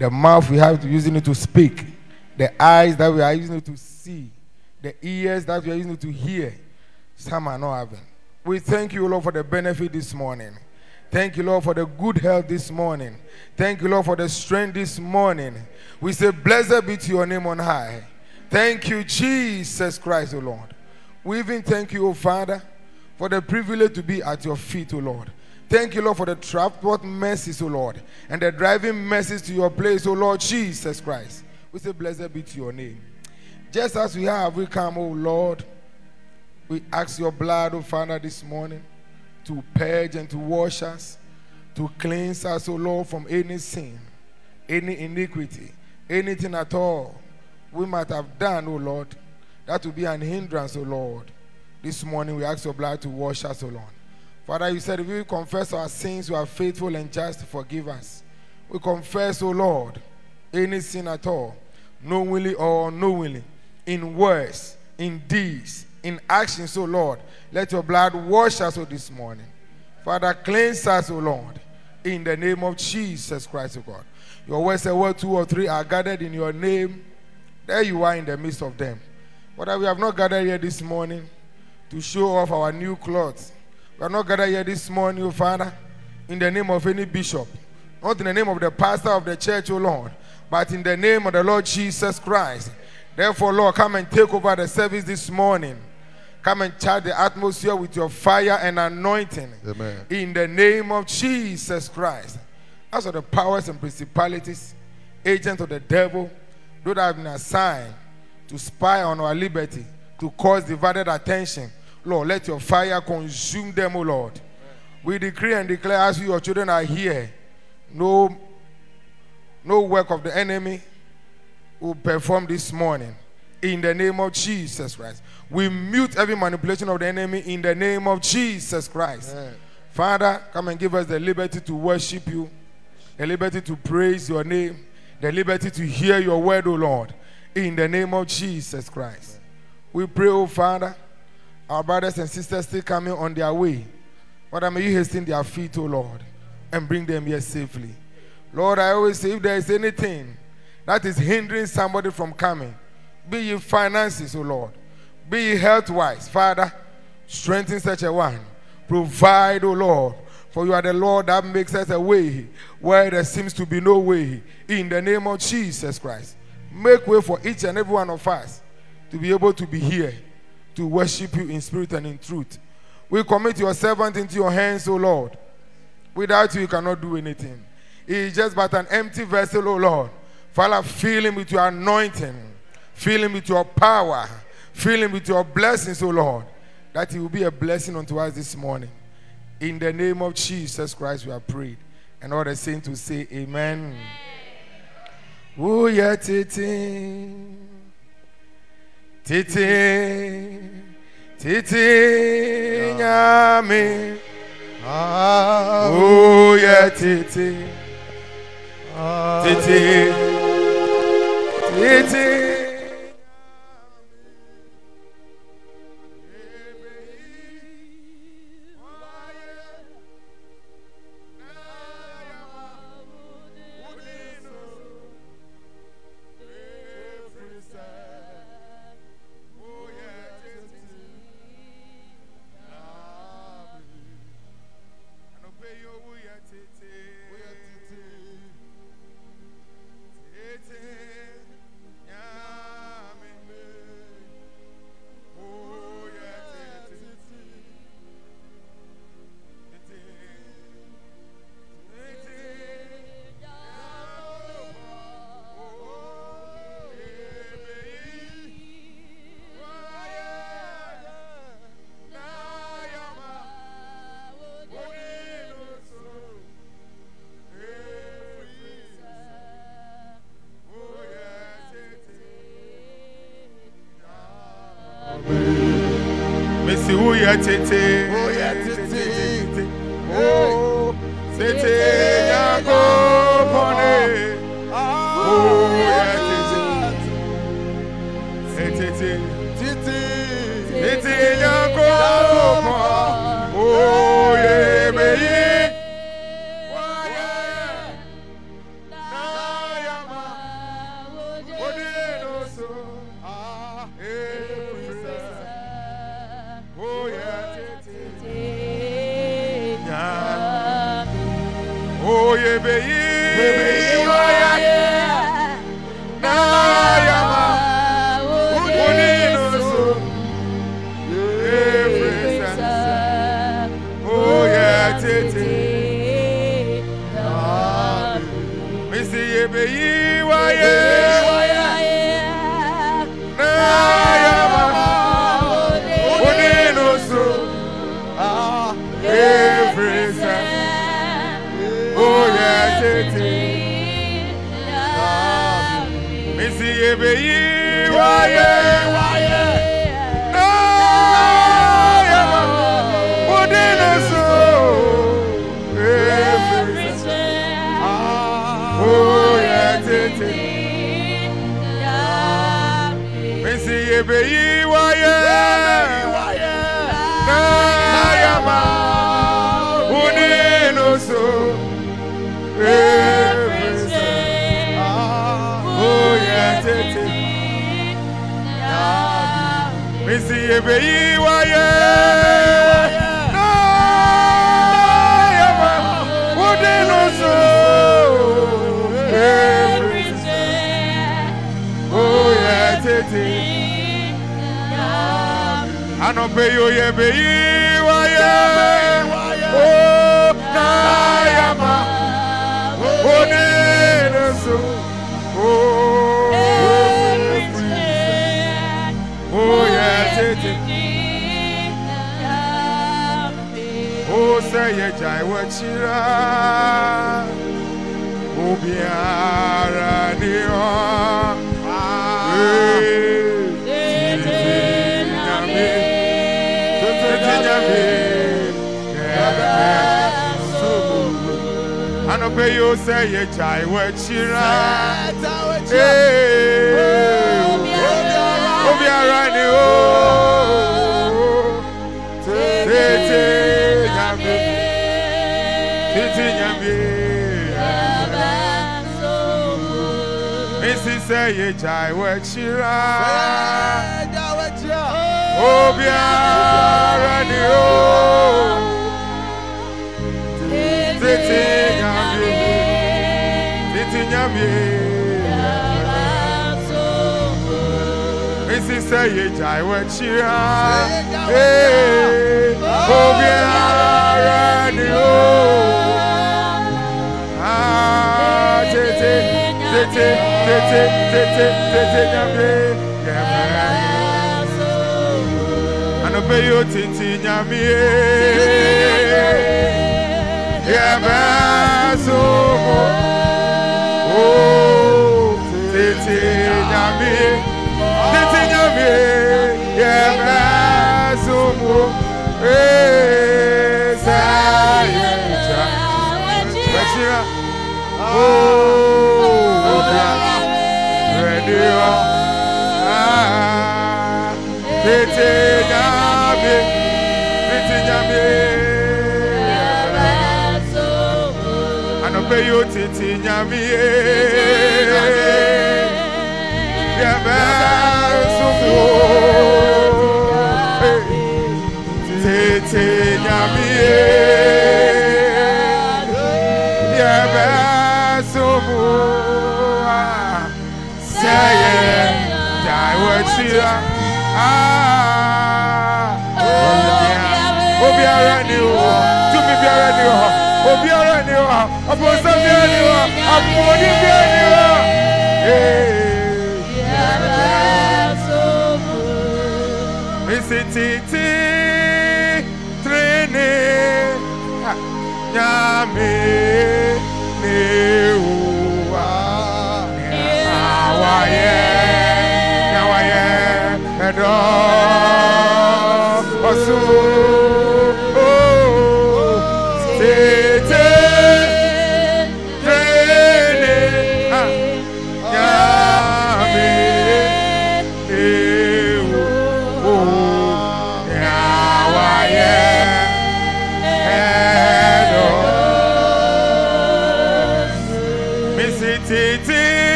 the mouth we have to using it to speak, the eyes that we are using it to see, the ears that we are using it to hear. Some are not having. We thank you, Lord, for the benefit this morning. Thank you, Lord, for the good health this morning. Thank you, Lord, for the strength this morning. We say, Blessed be to your name on high. Thank you, Jesus Christ, O Lord. We even thank you, O Father, for the privilege to be at your feet, O Lord. Thank you, Lord, for the transport mercies, O Lord, and the driving mercies to your place, O Lord Jesus Christ. We say, Blessed be to your name. Just as we have, we come, O Lord. We ask your blood, O Father, this morning to purge and to wash us, to cleanse us, O Lord, from any sin, any iniquity, anything at all we might have done, O Lord. That will be an hindrance, O Lord. This morning we ask your blood to wash us, O Lord. Father, you said if we confess our sins, you are faithful and just to forgive us. We confess, O Lord, any sin at all, knowingly or unknowingly, in words, in deeds, in actions, O Lord. Let your blood wash us, O this morning. Father, cleanse us, O Lord, in the name of Jesus Christ, O God. Your word said, where two or three are gathered in your name, there you are in the midst of them. Father, we have not gathered here this morning to show off our new clothes. We are not gathered here this morning, O Father, in the name of any bishop, not in the name of the pastor of the church, O Lord, but in the name of the Lord Jesus Christ. Therefore, Lord, come and take over the service this morning. Come and charge the atmosphere with your fire and anointing. Amen. In the name of Jesus Christ. As for the powers and principalities, agents of the devil, those that have been assigned to spy on our liberty, to cause divided attention, Lord, let your fire consume them, O Lord. We decree and declare as your children are here, no, no work of the enemy will perform this morning. In the name of Jesus Christ. We mute every manipulation of the enemy in the name of Jesus Christ. Amen. Father, come and give us the liberty to worship you, the liberty to praise your name, the liberty to hear your word, O Lord, in the name of Jesus Christ. We pray, O Father, our brothers and sisters still coming on their way. Father, may you hasten their feet, O Lord, and bring them here safely. Lord, I always say if there is anything that is hindering somebody from coming, be it finances, O Lord, be it health wise, Father, strengthen such a one. Provide, O Lord, for you are the Lord that makes us a way where there seems to be no way. In the name of Jesus Christ, make way for each and every one of us to be able to be here to worship you in spirit and in truth. We commit your servant into your hands, O Lord. Without you, you cannot do anything. He is just but an empty vessel, O Lord. Father, fill him with your anointing, fill him with your power, fill him with your blessings, O Lord, that he will be a blessing unto us this morning. In the name of Jesus Christ, we have prayed. And all the saints will say, Amen. Oh, yeah, titi. Nyami, titi. Titi. Nyame. Ah, Oh,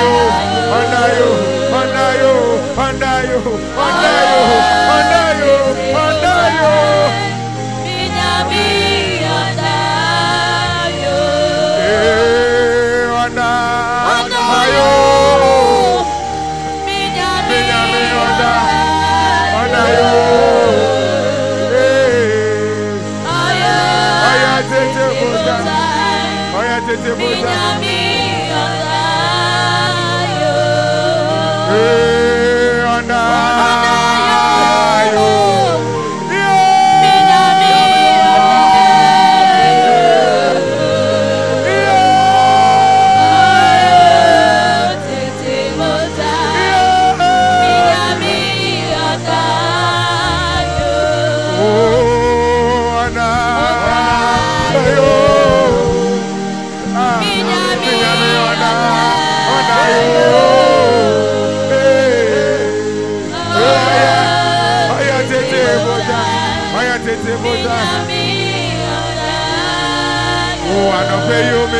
you, under you, under you, under you, under you, under you, under you. Minha amiga. oh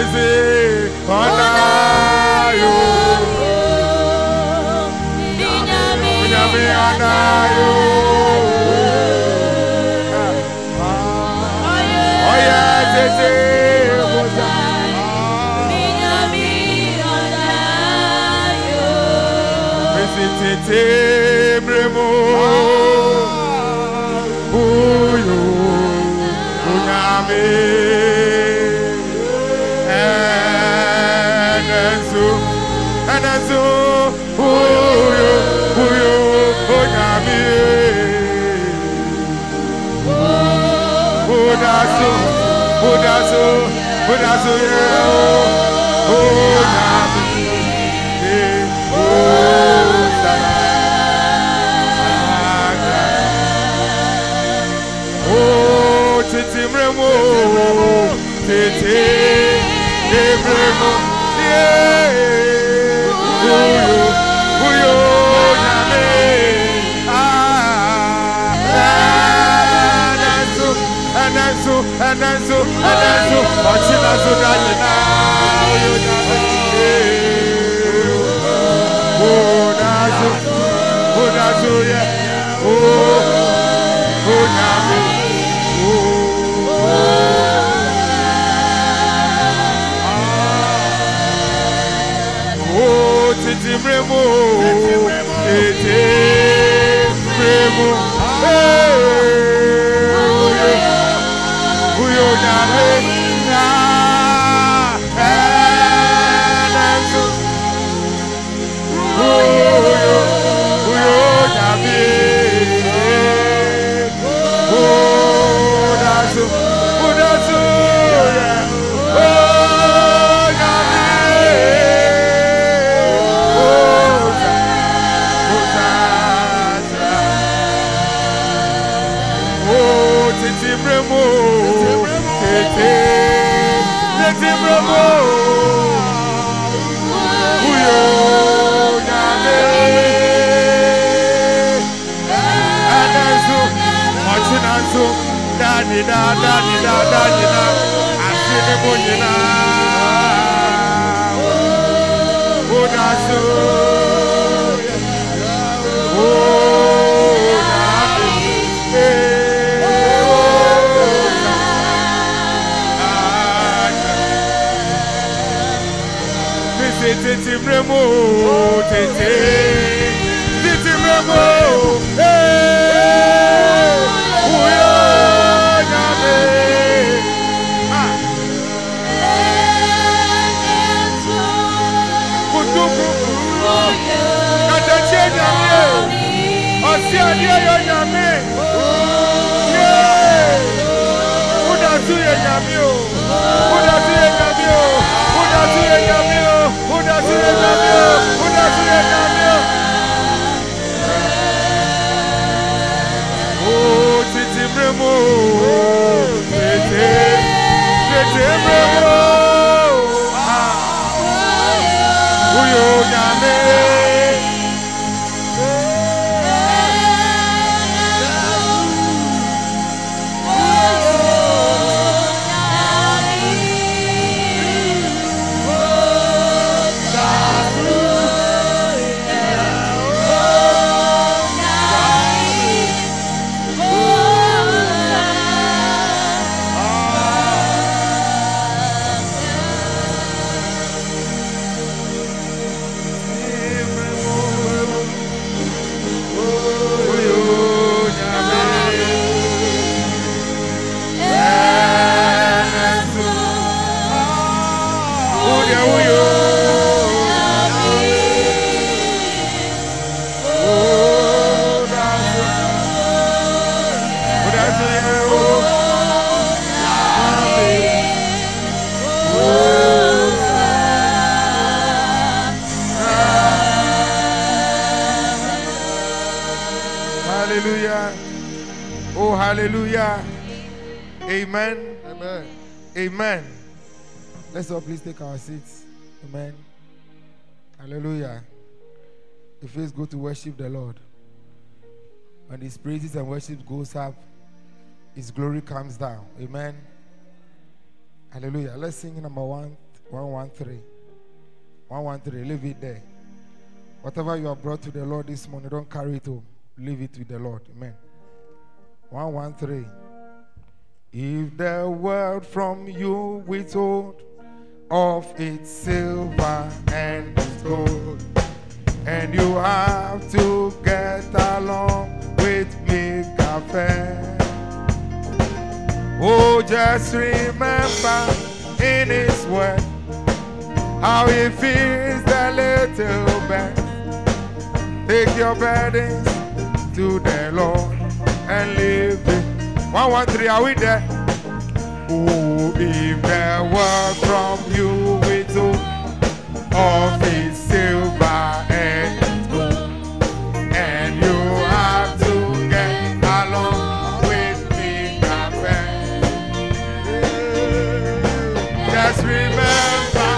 ànọ̀pẹ́ yóò mi sí ọ̀nà yóò. Onyame ọ̀nà yóò. Ọ̀yẹ́ tètè mo dá. Mesi tètè mre mo. Uyo onyame. Ẹnẹnso ẹnẹnso uyo uyo onyame. Budaso budaso budaso yẹ o onyame. Oh, titi mremo, hey, danida, danida, danida, asinimu nyina. Udasu, oh, nyame. Eh, oh, Missy Titi Mremo, Titi, Titi Mremo, Osi Adie Yo Nyame, yeah, Udasu Ye Nyame? O, Udasu Ye Nyame? O, Udasu Ye Nyame? O, Udasu Ye Nyame? O, Udasu Ye Nyame? O. Oh, titi mremo, titi, titi mremo, ah, uyo nyame. Amen. Hallelujah. The face go to worship the Lord. When his praises and worship goes up, His glory comes down. Amen. Hallelujah. Let's sing number one, 113. 113. Leave it there. Whatever you have brought to the Lord this morning, don't carry it home. Leave it with the Lord. Amen. 113. If the world from you withhold of its silver and its gold, and you have to get along with me, cafe. Oh, just remember in His word how He feeds the little bird. Take your burdens to the Lord and leave it. One, one, three, are we there? If there were from you with of His silver and gold, and you have to get along with me, Just remember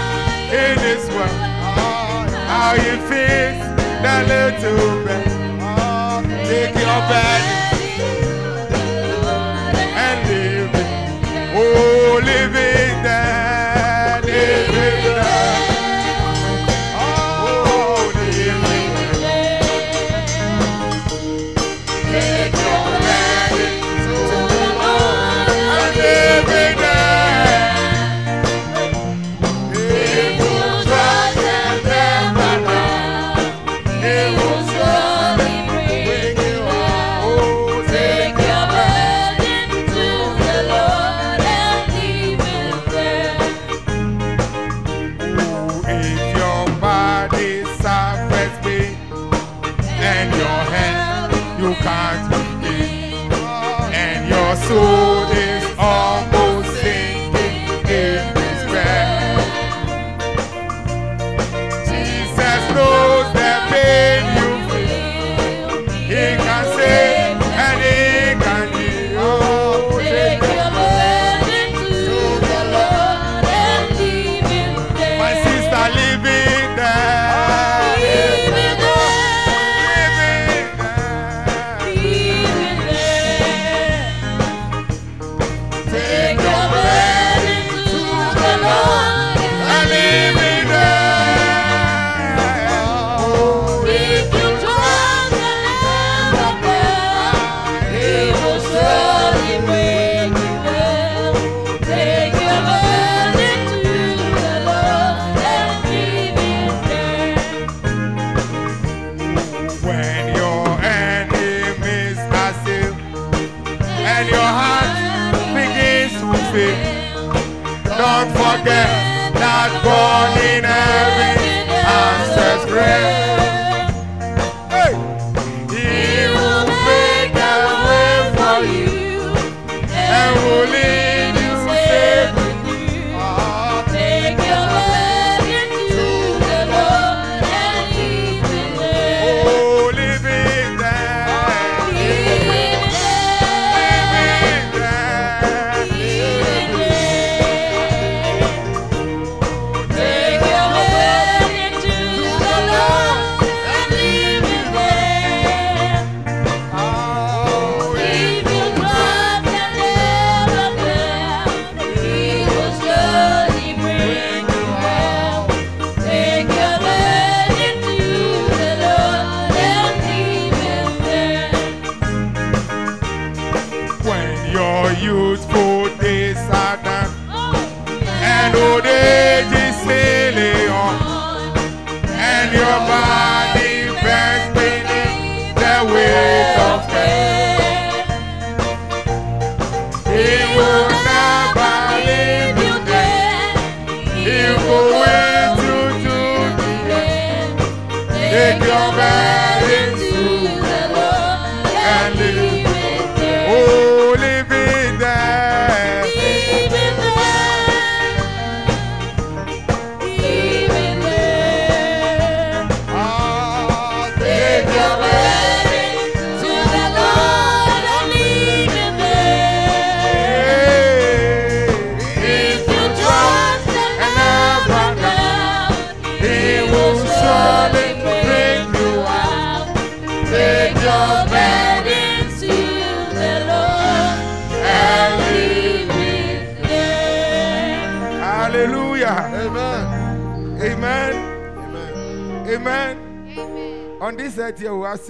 in this world how you fix the little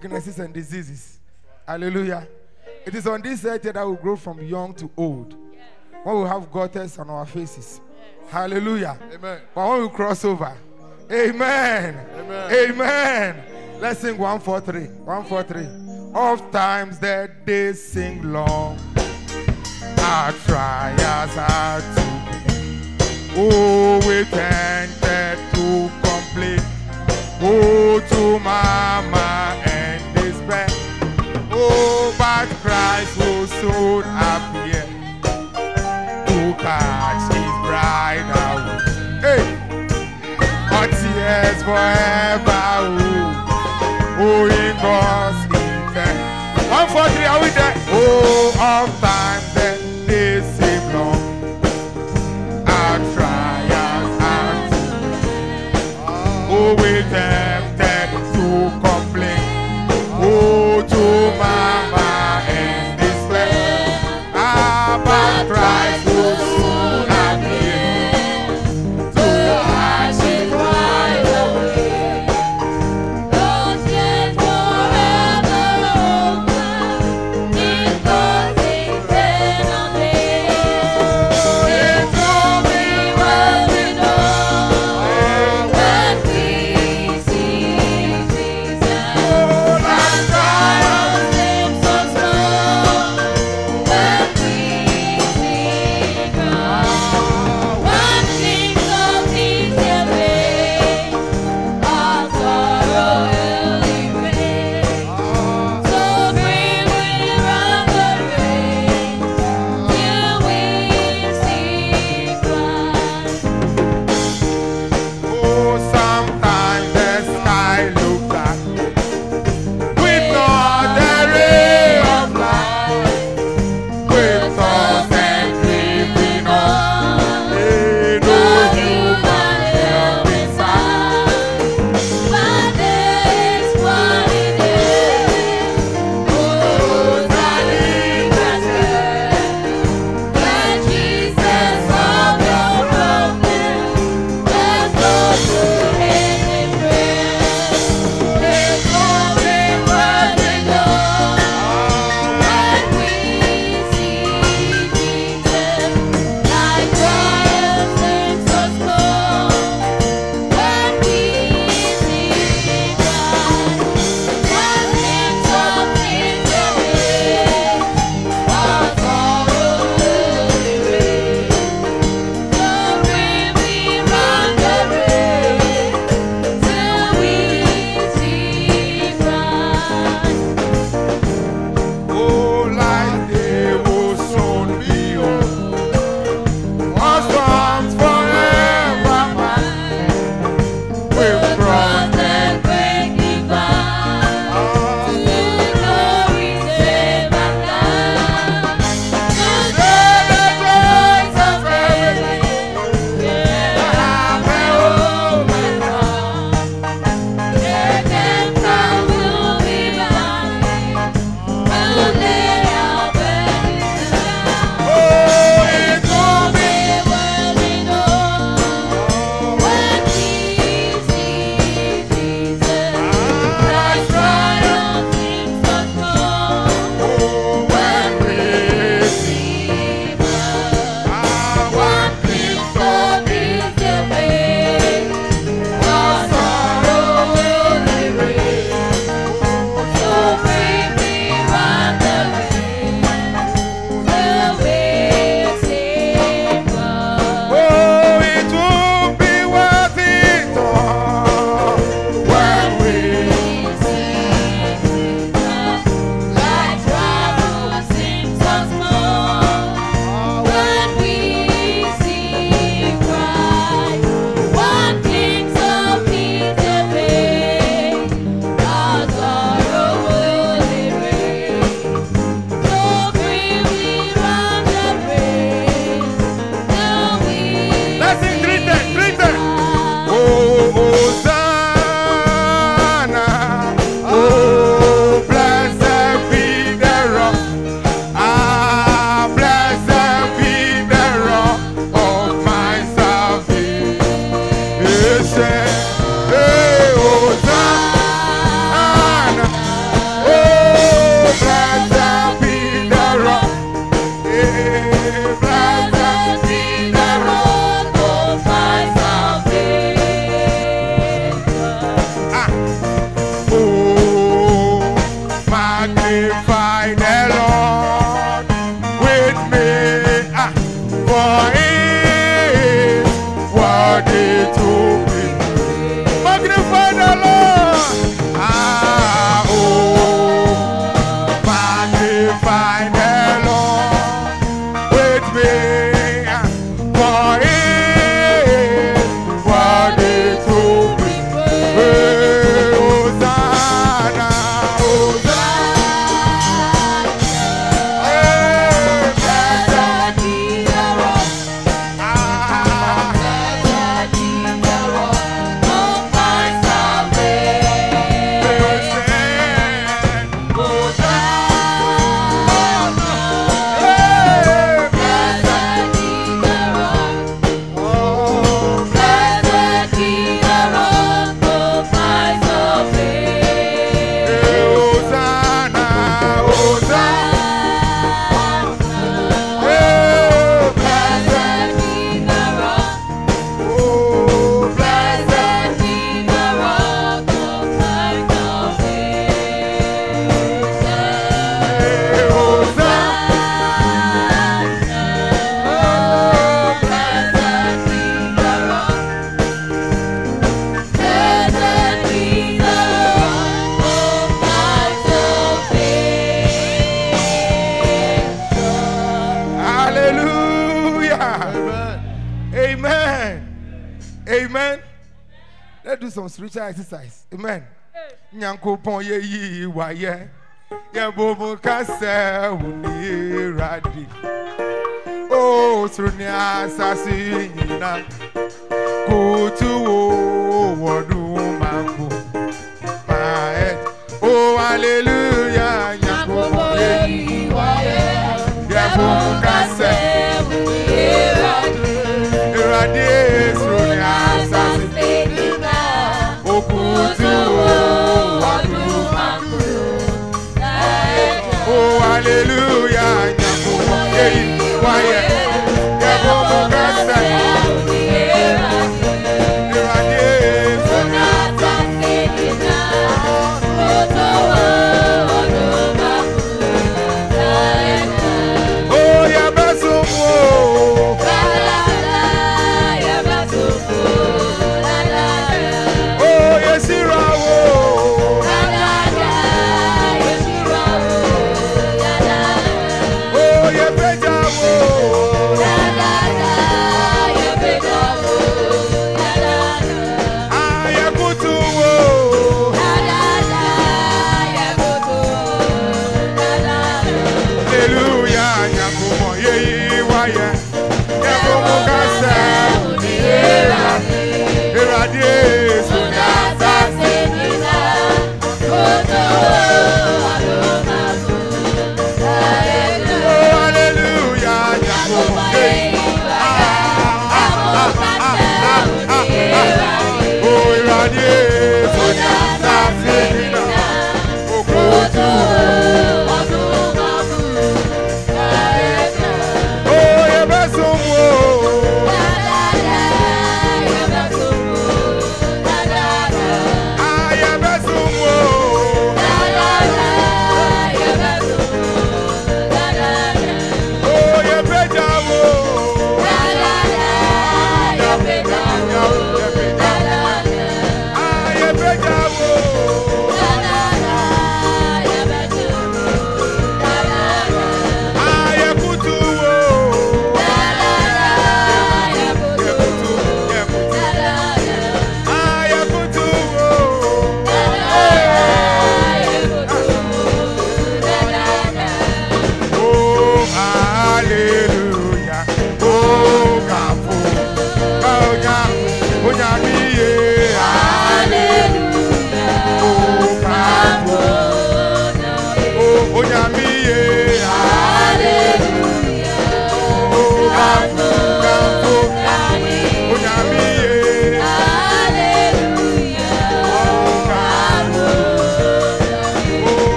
sicknesses and diseases. Hallelujah. It is on this earth that we grow from young to old. When we have gutters on our faces. Hallelujah. Amen. But when we cross over, Amen. Amen. Amen. Let's sing one, four, three. One, four, three. Of times that they sing long, our trials are to be. Oh, we tempted to complain. Go oh, to mama and despair. Oh, but Christ will soon appear to catch his bride away. Hey! But tears forever, oh, oh, in God's eternal. One, four, three, are we there? Oh, of times that they seem long, our trials are too Oh, we tempted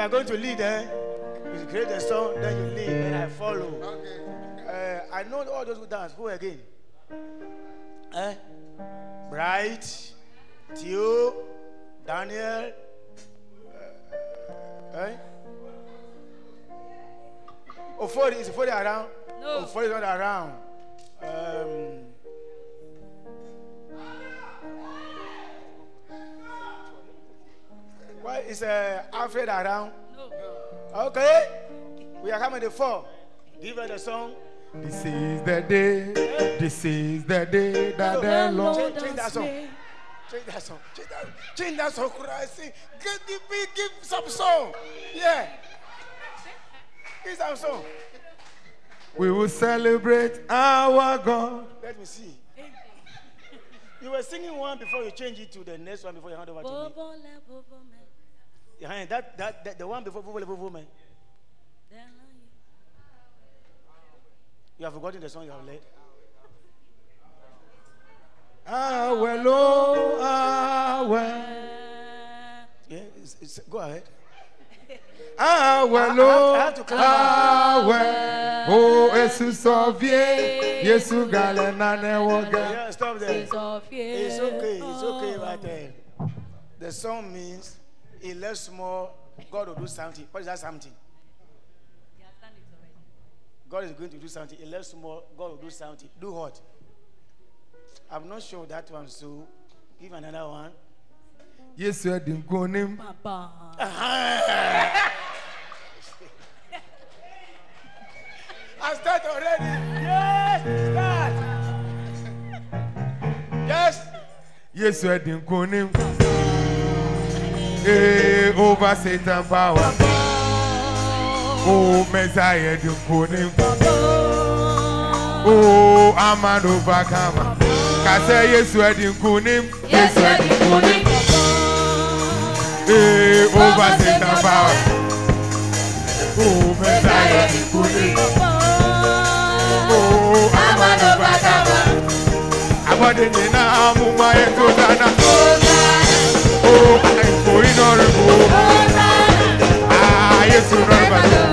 you are going to lead, eh? You create a song, then you lead, and I follow. Okay. Uh, I know all those who dance. Who again? Eh? Bright, Tio, Daniel, uh, eh? Ofori, is Ofori around? No. Ofori is not around. Um, why is uh, Alfred around? No. Okay. We are coming to four. Give her the song. This is the day. This is the day that the Lord. Change, change that song. Change that song. Change that, change that song. Christ. Sing. Give, give, give, give some song. Yeah. Give some song. We will celebrate our God. Let me see. You were singing one before you change it to the next one before you hand over to me. Yeah, that, that, that, the one before Bobo Bobo Man. You have forgotten the song you have led. Our Lord, our Yeah, it's, it's, go ahead. Have Lord, to clap. our Oh, Jesus of ye, Yesu gale na ne woga. Yeah, stop there. It's okay. It's okay right there. The song means in less small, God will do something. What is that something? He has done it already. God is going to do something. In less small, God will do something. Do what? I'm not sure that one, so give another one. Yesu edi nkonim. Papa. I start already. Yes, start. Yes. Yesu edi nkonim. Eh, over Satan power. Oh, Messiah edi nkonim. Oh, I'm an overcomer. Kase Yesu edi nkonim. Yesu edi nkonim. Eh, over Satan power. Oh, Messiah edi nkonim. Oh, I'm an overcomer. Abọ́dé nyinaa mú máa yẹ tó dáná. Oh, Ayé ti rọrùn bàjẹ́.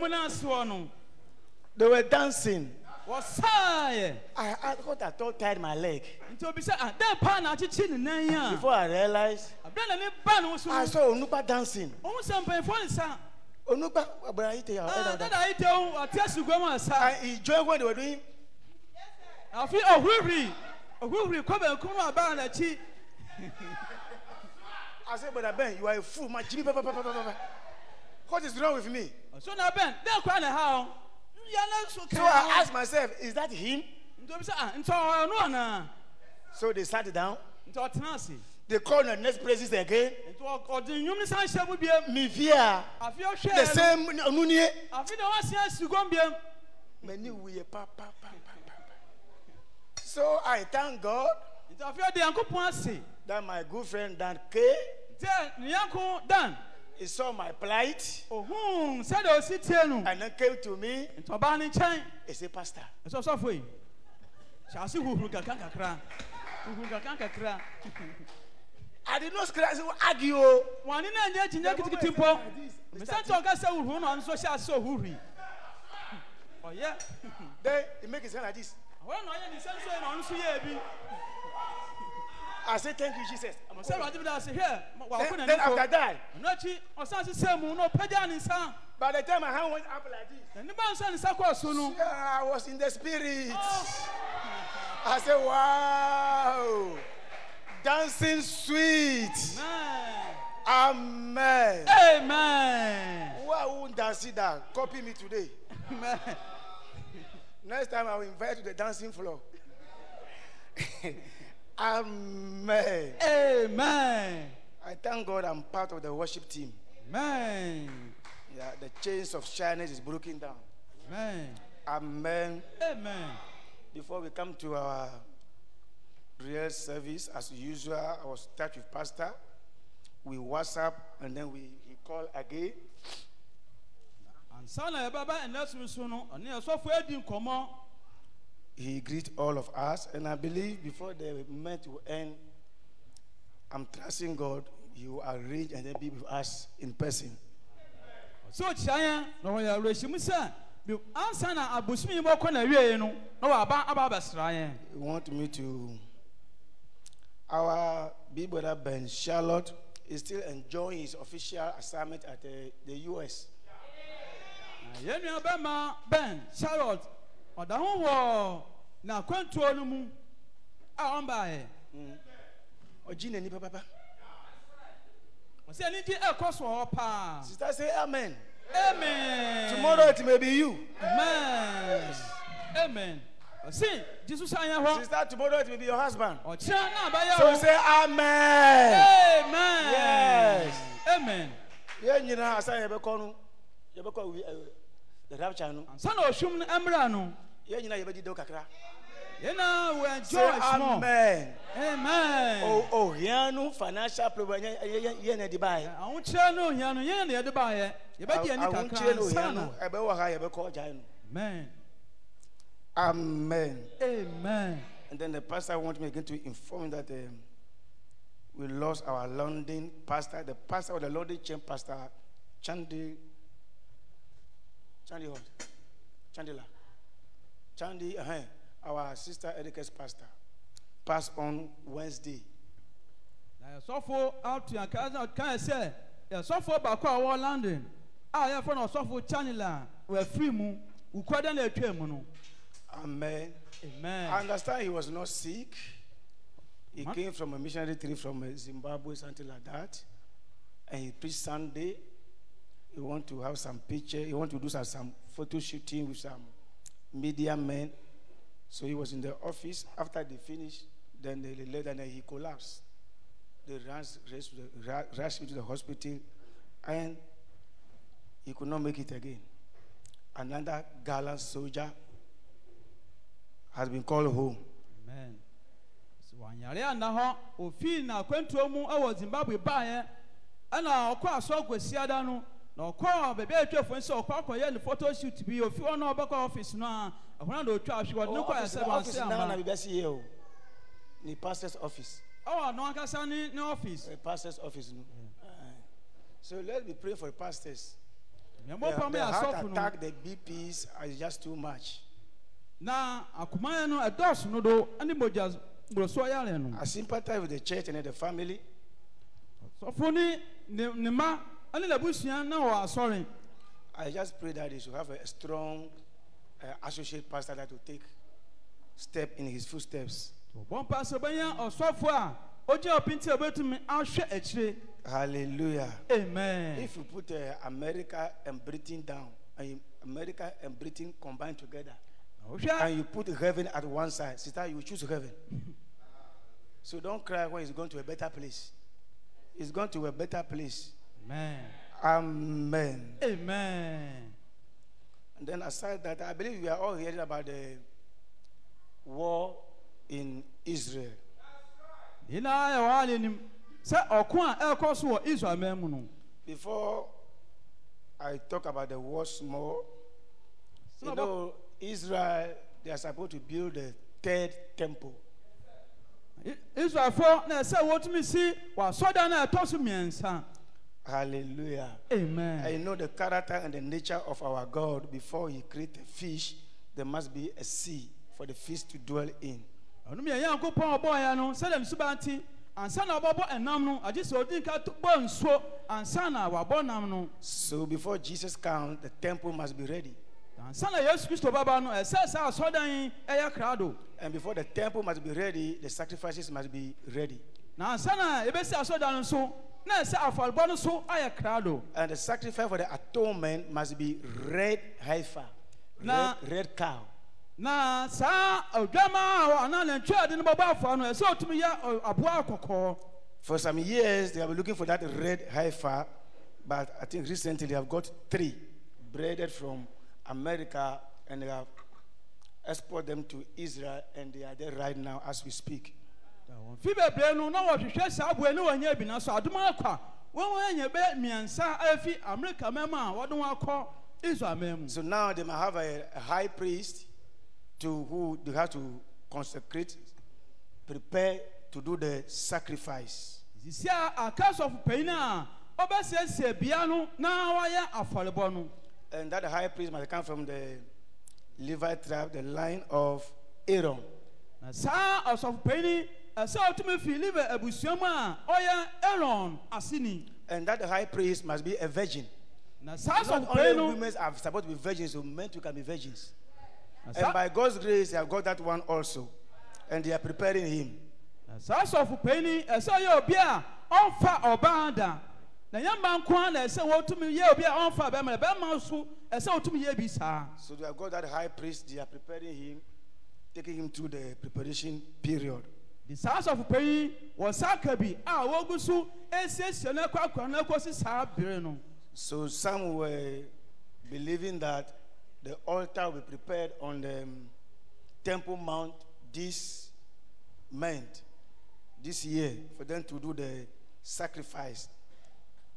No ase hɔ no they were dancing. Wɔsaayɛ i i thought i thought tied my leg. Nti obi sɛ ah dɛn paa na akyekye ne nan a before i realized abirɛ na ne ba ne ho so i saw onupa dancing. Ɔmo sɛ mpanyinfoɔ ne sa. Onupa abura yi te ya ah dada ayi tɛ ho ɔte asugua mu asa and he joined when they were doing. Afi ɔhurihuri ɔhurihuri kɔ bɛnkum no aba n'akyi i say brother ben you are a fool. Jimi pẹpẹpẹpẹpẹ what is wrong with me ɔso na bɛn dɛn kora na ha o yɛlɛ so so i asked myself is that him? Nti obi sɛ ah nti ɔyɛ no ɔna so they sat down. Nti ɔtena ase they called the next praises again. Nti ɔ- ɔde nnwom ne san hyɛ mu biem me fear afi the ɔhwɛ no same onunie afi na wɔasia asugua biem many wuye pa pa pa pa pa pa. So i thank god nti afi ɔde yankopɔn ase that my good friend dan k nti ne yanko dan he saw my plight ohun sɛdeɛ osi tie no and then came to me. Nti ɔbaa ne nkyɛn he say pastor. Ɛsɛ ɔsɔfo yi hyɛ ase huhuru kakra kakra. Huhuru kakra kakra. I did not scratch argue? O wɔn ani na nyɛ kyinyɛ kitikiti mpo mesɛ nti ɔka sɛ huhuru na ɔno nso hyɛ ase ohurui ɔyɛ then he make his hand like this. Ɔhɔ na ɔyɛ ne nsɛm so yɛ na ɔno nso yɛ bi i say thank you jesus. Then, after that nsa by the time my hand went up like this. I was in the spirit. Oh, i say wow. Dancing sweet. Amen. Amen. Amen. Who i won't dance that? Copy me today. Amen. Next time i will invite you to the dancing floor amen. Amen. I thank god i'm part of the worship team. Amen. Yeah the chains of shyness is broken down. Amen. Amen. Amen. Before we come to our real service as usual i was in touch with pastor. We whatsapp and then we he call again. Ansa na yɛbɛba ɛnɛ som so no ɔne ɛsɔfo adi nkɔmmɔ he greet all of us. And i believe before the meet will end i'm trusting god he will arrange and then be with us in person. Sɛ ɔkyia yɛn na wɔyɛ awerɛhyimu sɛ bi- ansa na abosom yi bɔkɔ na awiei no aba abɛsra yɛn he want me to our big brother ben charlotte is still enjoying his official assignment at uh, the, the us nua bɛma ben charlotte ɔda ho wɔ n'akwantuo no mu a ɔmbaeɛ. Oji n'ani papa. ɔsɛ anigye ɛkɔ so hɔ paa. Sister say amen. Amen. Tomorrow it may be you. Amen. Amen. Ɔse gye so san yɛ hɔ. Sister tomorrow it may be your husband. Ɔkyerɛ na abɛyɛ so wo. say amen. Amen. Yes. amen. Yẹn nyinaa asan yẹ bẹ kọ no yẹ bẹ kọ wi the rapture no. Ansa na ɔhwom no mmra no. Yẹn nyinaa yẹ bẹ di dẹw kakra yɛna wɔ say enjoy small. amen. Amen. O o hiã financial problem yẹn yẹn yẹn na di ba yẹ ahokyerɛ no ohia no yɛn na yɛde baayɛ yɛbɛgye ani kakra ahunkyere no ansa hiã na no ẹ bẹ wọ ha yẹ bẹ kọ ọjà yẹn amen. Amen. Amen. And then the pastor want me again to inform that um, we lost our London pastor the pastor of the London church pastor Chandy Chandy what? Chandela Chandy uh our sister Erika's pastor passed on Wednesday na yɛsɔfo ato yɛn ka ka yɛ sɛ yɛsɔfo baako a ɔwɔ london a yɛfrɛ no ɔsɔfo chanela a wɔafiri mu wukura dɛ na atwa mu no Amen. I understand he was not sick. He Huh? came from a missionary trip from uh, Zimbabwe, something like that. And he preached Sunday. He want to have some picture. He want to do some, some photo shooting with some media men. So he was in the office. After they finished, then they later and he collapsed. They rushed, rushed, him to the hospital, and he could not make it again. Another gallant soldier has been called home. amen wanyare anna hɔ ofii na akwantuo mu wɔ zimbabwe baeɛ ɛna ɔkɔ asɔ kwasiada no na ɔkɔ baabi a atwa fo sɛ ɔkɔ akɔyɛ ne photo shoot bi ofi hɔ na ɔbɛkɔ office no a ɛhɔ na ɔtwa ahwe wɔde ne kɔ ɛsɛ banse now na best here o. The pastor's office. ɔwɔ no ankasa ne ne office The pastor's office no. Uh, so let's be praying for the pastors. The, nyɛmmɔ pam the yɛ heart asɔfo no attack, the BPs are just too much. na akoman no ɛdɔɔso no do ne mogya mmorosoɔ yare no I sympathize with the church and the family. sɔfo ne ne ne ma ne n'abusua na wɔ asɔre I just pray that they should have a strong uh, associate pastor that will take step in his footsteps. bɔ mpa sɛ bɛnya ɔsɔfo a ogya ɔpinti a obɛtumi ahwɛ akyire Hallelujah. amen If you put uh, America and Britain down, and America and Britain combined together, and you put heaven at one side, sister, you choose heaven. so don't cry when he's going to a better place. He's to a better place. amen Amen. amen And then aside that, I believe we are all hearing about the war in Israel. nyinaa yɛ wɔ ale nim sɛ ɔko eh, a ɛrekɔ so wɔ israel man Before I talk about the war more, you know, Israel, they are supposed to build the third temple. Israel for na ɛsɛ wɔtumi si wɔ asɔda no a ɛtɔ so mmiɛnsa Hallelujah. amen I know the character and the nature of our God. Before He created fish, there must be a sea for the fish to dwell in. ɔnom yɛ nyankopɔn ɔbɔɔyɛ no sɛdeɛ ne suba nti ansa na ɔbɛbɔ ɛnam no agye sɛ ɔdi nka to- bɔ nsuo ansa na wabɔ nam no So before Jesus comes, the temple must be ready. ansa na yesu kristo bɛba no ɛsɛ sɛ asɔdan yi ɛyɛ krado And before the temple must be ready, the sacrifices must be ready. Na ansa na yɛbɛsi asɔdan no so na ɛsɛ afɔrebɔ no so ayɛ krado And the sacrifice for the atonement must be red heifer, Na- red, red cow. na saa odwama a anaa nantwi a de no bɛbɔ afɔre no ɛsɛ ɔtumi yɛ aboa kɔkɔɔ For some years, they have been looking for that red heifer, but I think recently they have got three bred from America and they have exported them to Israel and they are there right now as we speak. Fi bebree no na wɔhwehwɛ saa aboa ne wɔnyɛ bi na so adom akɔ a wɔn anya bɛ mmiɛnsa afi amerika mɛma a wɔde wɔn akɔ israel mɛn mu So now they might have a, a high priest to who they have to consecrate, prepare to do the sacrifice. sisi a aka sɔfo panyin a ɔbɛsiesie bea no na wɔyɛ afɔrebɔ no And that high priest must come from the Levi tribe, the line of Aaron. na saa ɔsɔfo panyin ɛsɛ ɔtumi fi libe abusua mu a ɔyɛ aaron aseni And that high priest must be a virgin. na saa Not sɔfo only panyin no women are supposed to be virgins, so men too can be virgins. And by God's grace, they have got that one also. And they are preparing him. na saa sɔfo panyin ɛsɛ ɔyɛ obi a ɔnfa ɔbaa da na nyɛ mma nko ara na ɛsɛ wɔtumi yɛ obi a ɔnfa bɛrima na bɛrima nso ɛsɛ wɔtumi yɛ bi saa So they have got that high priest, they are preparing him, taking him through the preparation period. De saa sɔfo panyin wɔ saa ka bi a wɔgu so esiesie no akɔ akɔ no akɔsi saa bere no So some were believing that the altar will be prepared on the um, Temple Mount this month, this year, for them to do the sacrifice.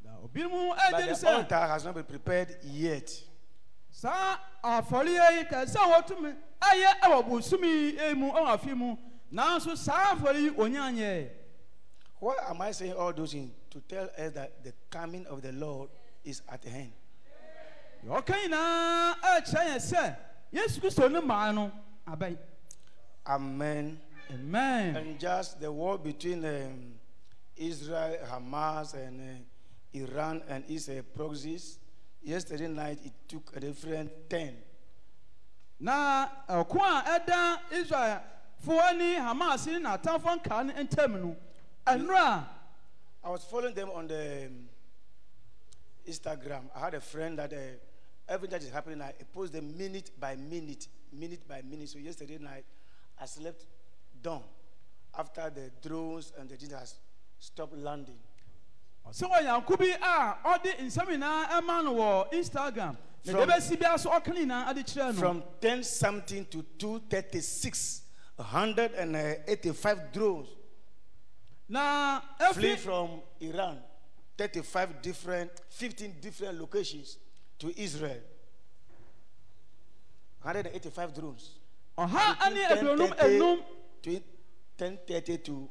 na obinom But agye the sɛ altar has not been prepared yet. saa afɔre yi ka sɛ wɔtumi ayɛ ɛwɔ bosomi yi mu ɛwɔ afi mu nanso saa afɔre yi onyanyɛ Why am I saying all those things? To tell us that the coming of the Lord is at hand. ɔka nyinaa ɛkyerɛ yɛn sɛ yesu kristo ne maa no abɛn Amen. amen And just the war between um, Israel, Hamas, and uh, Iran and its uh, proxies. Yesterday night, it took a different turn. na ɔko a ɛda ne hamas ne n'atamfoɔ nkaa no ntam no ɛnora I was following them on the um, Instagram. I had a friend that uh, everything that is happening, I post them minute by minute, minute by minute. So yesterday night, I slept down after the drones and the things stopped landing. sɛ ɔyanko bi a ɔde nsɛm nyinaa ɛma no wɔ instagram na From- deɛ bɛsi biara so ɔka nyinaa ade kyerɛ no From 10 something to 236, 185 drones na fleeing ɛfi from Iran, 35 different, 15 different locations to Israel. 185 drones. ɔha ne Between aduonum 10:30 enum to 10:30 to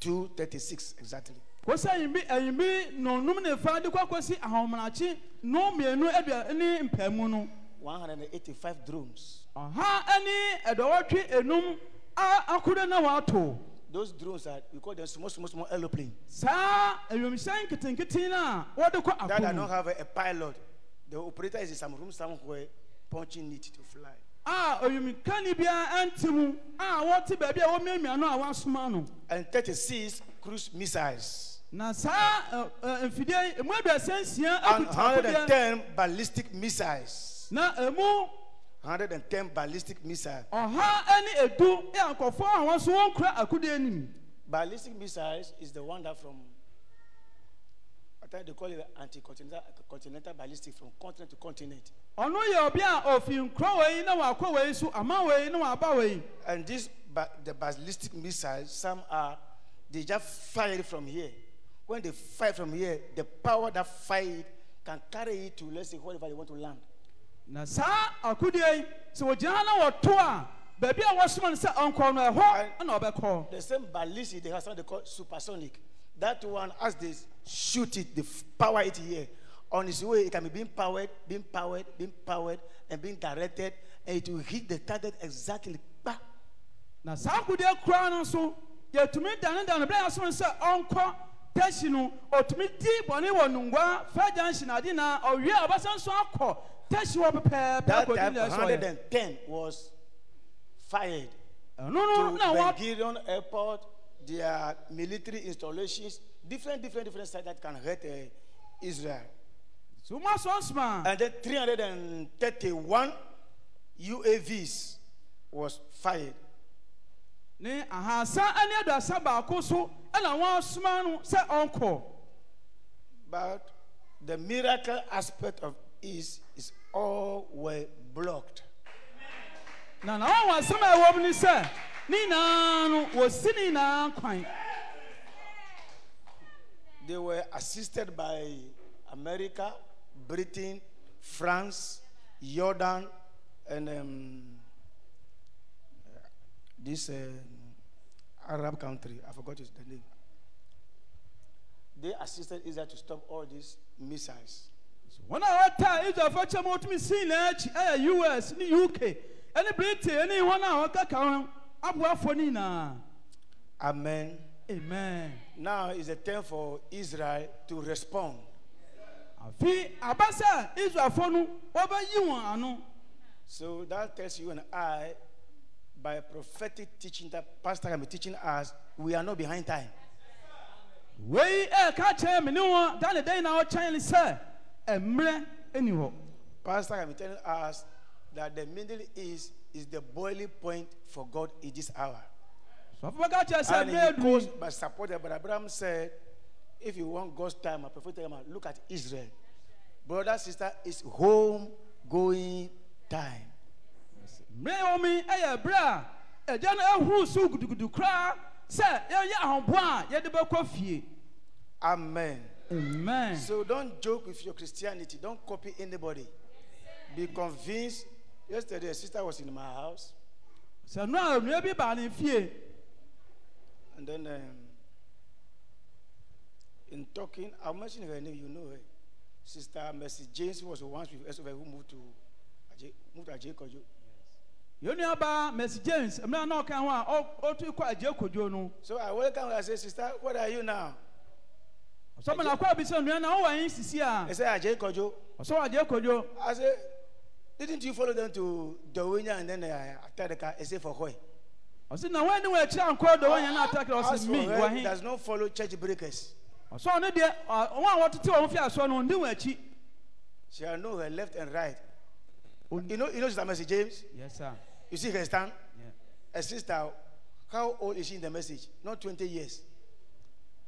2:36 exactly. kɔsɛ ayimbi ayimbi nonum ne fa de kɔ akɔsi ahomakye no mmienu adua ne mpaamu no 185 drones. ɔha ne ɛdɔwɔtwe enum a akoro na wato. Those drones are we call them small, small, small aeroplane. Saa awiemhyɛn nketenkete no a wɔde kɔ that do ako not no have a, a pilot. The operator is in some room somewhere punching it to fly. a awiemkani biara ɛnte mu a wɔte baabi a wɔmiamia no a wɔasoma no And 36 cruise missiles. Na saa ɛ, ɛ, mfidie emu aduasa nsia and akuta akodeɛ 110 ballistic missiles. na emu 110 ballistic missiles. ne edu yɛ akɔfo a wɔn so wɔn kura akodeɛ nim Ballistic missiles is the one that from they call it anti-continental continental ballistic from continent to continent. ɔno yɛ obi a ofi nkura wei na wakɔ wei so ama wei na waba wei And this ba- the ballistic missiles, some are they just fire it from here. When they fire from here, the power that fire it can carry it to let's say wherever they want to land. Na saa akodeɛ yi sɛ wɔgyina ha na wɔto a baabi a wɔsoma no sɛ ɔnkɔ no ɛhɔ ɛna ɔbɛkɔ The same ballistic they have something they call supersonic. That one, as they shoot it, they power it here. On its way, it can be being powered, being powered, being powered, and being directed, and it will hit the target exactly. Bah! na saa akodeɛ koraa no nso yɛtumi dane dane berɛ a yɛasoma no sɛ ɔnkɔ tɛhyi no ɔtumi di bɔne wɔ nungua fɛ junction ade na ɔwie a ɔbɛsan so akɔ tɛhyi hɔ pɛpɛɛpɛ That akɔdi time, deɛ ɛsɛ ɔyɛ 110 was fired ɛno no to na wa Ben Gurion Airport, their military installations, different, different, different sites that can hurt uh, Israel. so mo asɔnsoma And then 331 UAVs was fired. ne ahansa ne aduasa baako so ɛna wɔn asoma no sɛ ɔnkɔ But the miracle aspect of is all were blocked. na na wɔn asɛm a ɛwɔ mu ni sɛ ne nyinaa no wɔsi ne nyinaa kwan They were assisted by America, Britain, France, Jordan, and um, this um, Arab country. I forgot his name. They assisted Israel to stop all these missiles. Wɔn a wɔta israelfoɔ kyɛn mu wɔtumi si nyinaa akyi ɛyɛ us ne uk ɛne britain ne wɔn a wɔkaka ho aboafoɔ ne nyinaa Amen. amen Now is the time for Israel to respond. afi aba sɛ israelfoɔ no wɔbɛyi wɔn ano So that tells you and I, by prophetic teaching that Pastor can be teaching us, we are not behind time. wei ɛka kyerɛ me ne wɔn da ne dan na wɔkyɛn ne sɛ mmerɛ ni hɔ Pastor can be telling us that the Middle East is the boiling point for God in this hour. sɔfo bɛka kyerɛ sɛ And mmerɛ he goes by supported. But Abraham said, if you want God's time, I prefer to look at Israel. Brother, sister, it's home going time. mmerɛ wɔ mi ɛyɛ berɛ a ɛgya no ahuru so gudugudu koraa sɛ eh, yɛyɛ ahoboa a yɛde bɛkɔ fie Amen. Amen So don't joke with your Christianity. Don't copy anybody. Be convinced. Yesterday, a sister was in my house, sɛ no a nnua bi baa ne fie and then um, in talking, I'll mention her name. You know her, Sister Mercy James, was once with us who moved to moved to Ajekojo. yɛn nua baa mercy james mmerɛ na ɔka ho a ɔ- ɔtu kɔ agye kodwo no So I welcome her. I said, Sister, what are you now? Ɔsɔfo na kɔ abi sɛ nnua na ɔwɔ anyi sisi a I said, Ajekojo. ɔsɔ agye kodwo I said, Didn't you follow them to Dawhenya and then uh, Atadeka, except for Hoi? ɔsi na wɔn ani wɔn akyi ankɔ do wɔn yɛn na atakira As ɔsi for mi her, wɔhin does not follow church breakers. ɔsɔ ɔno deɛ wɔn a wɔtete wɔn fi asoɔ no ndi wɔn akyi. She will know her left and right. You know, you know, Sister Mercy James. yes sir. You see her stand. Yeah. A sister. How old is she in the message? Not 20 years.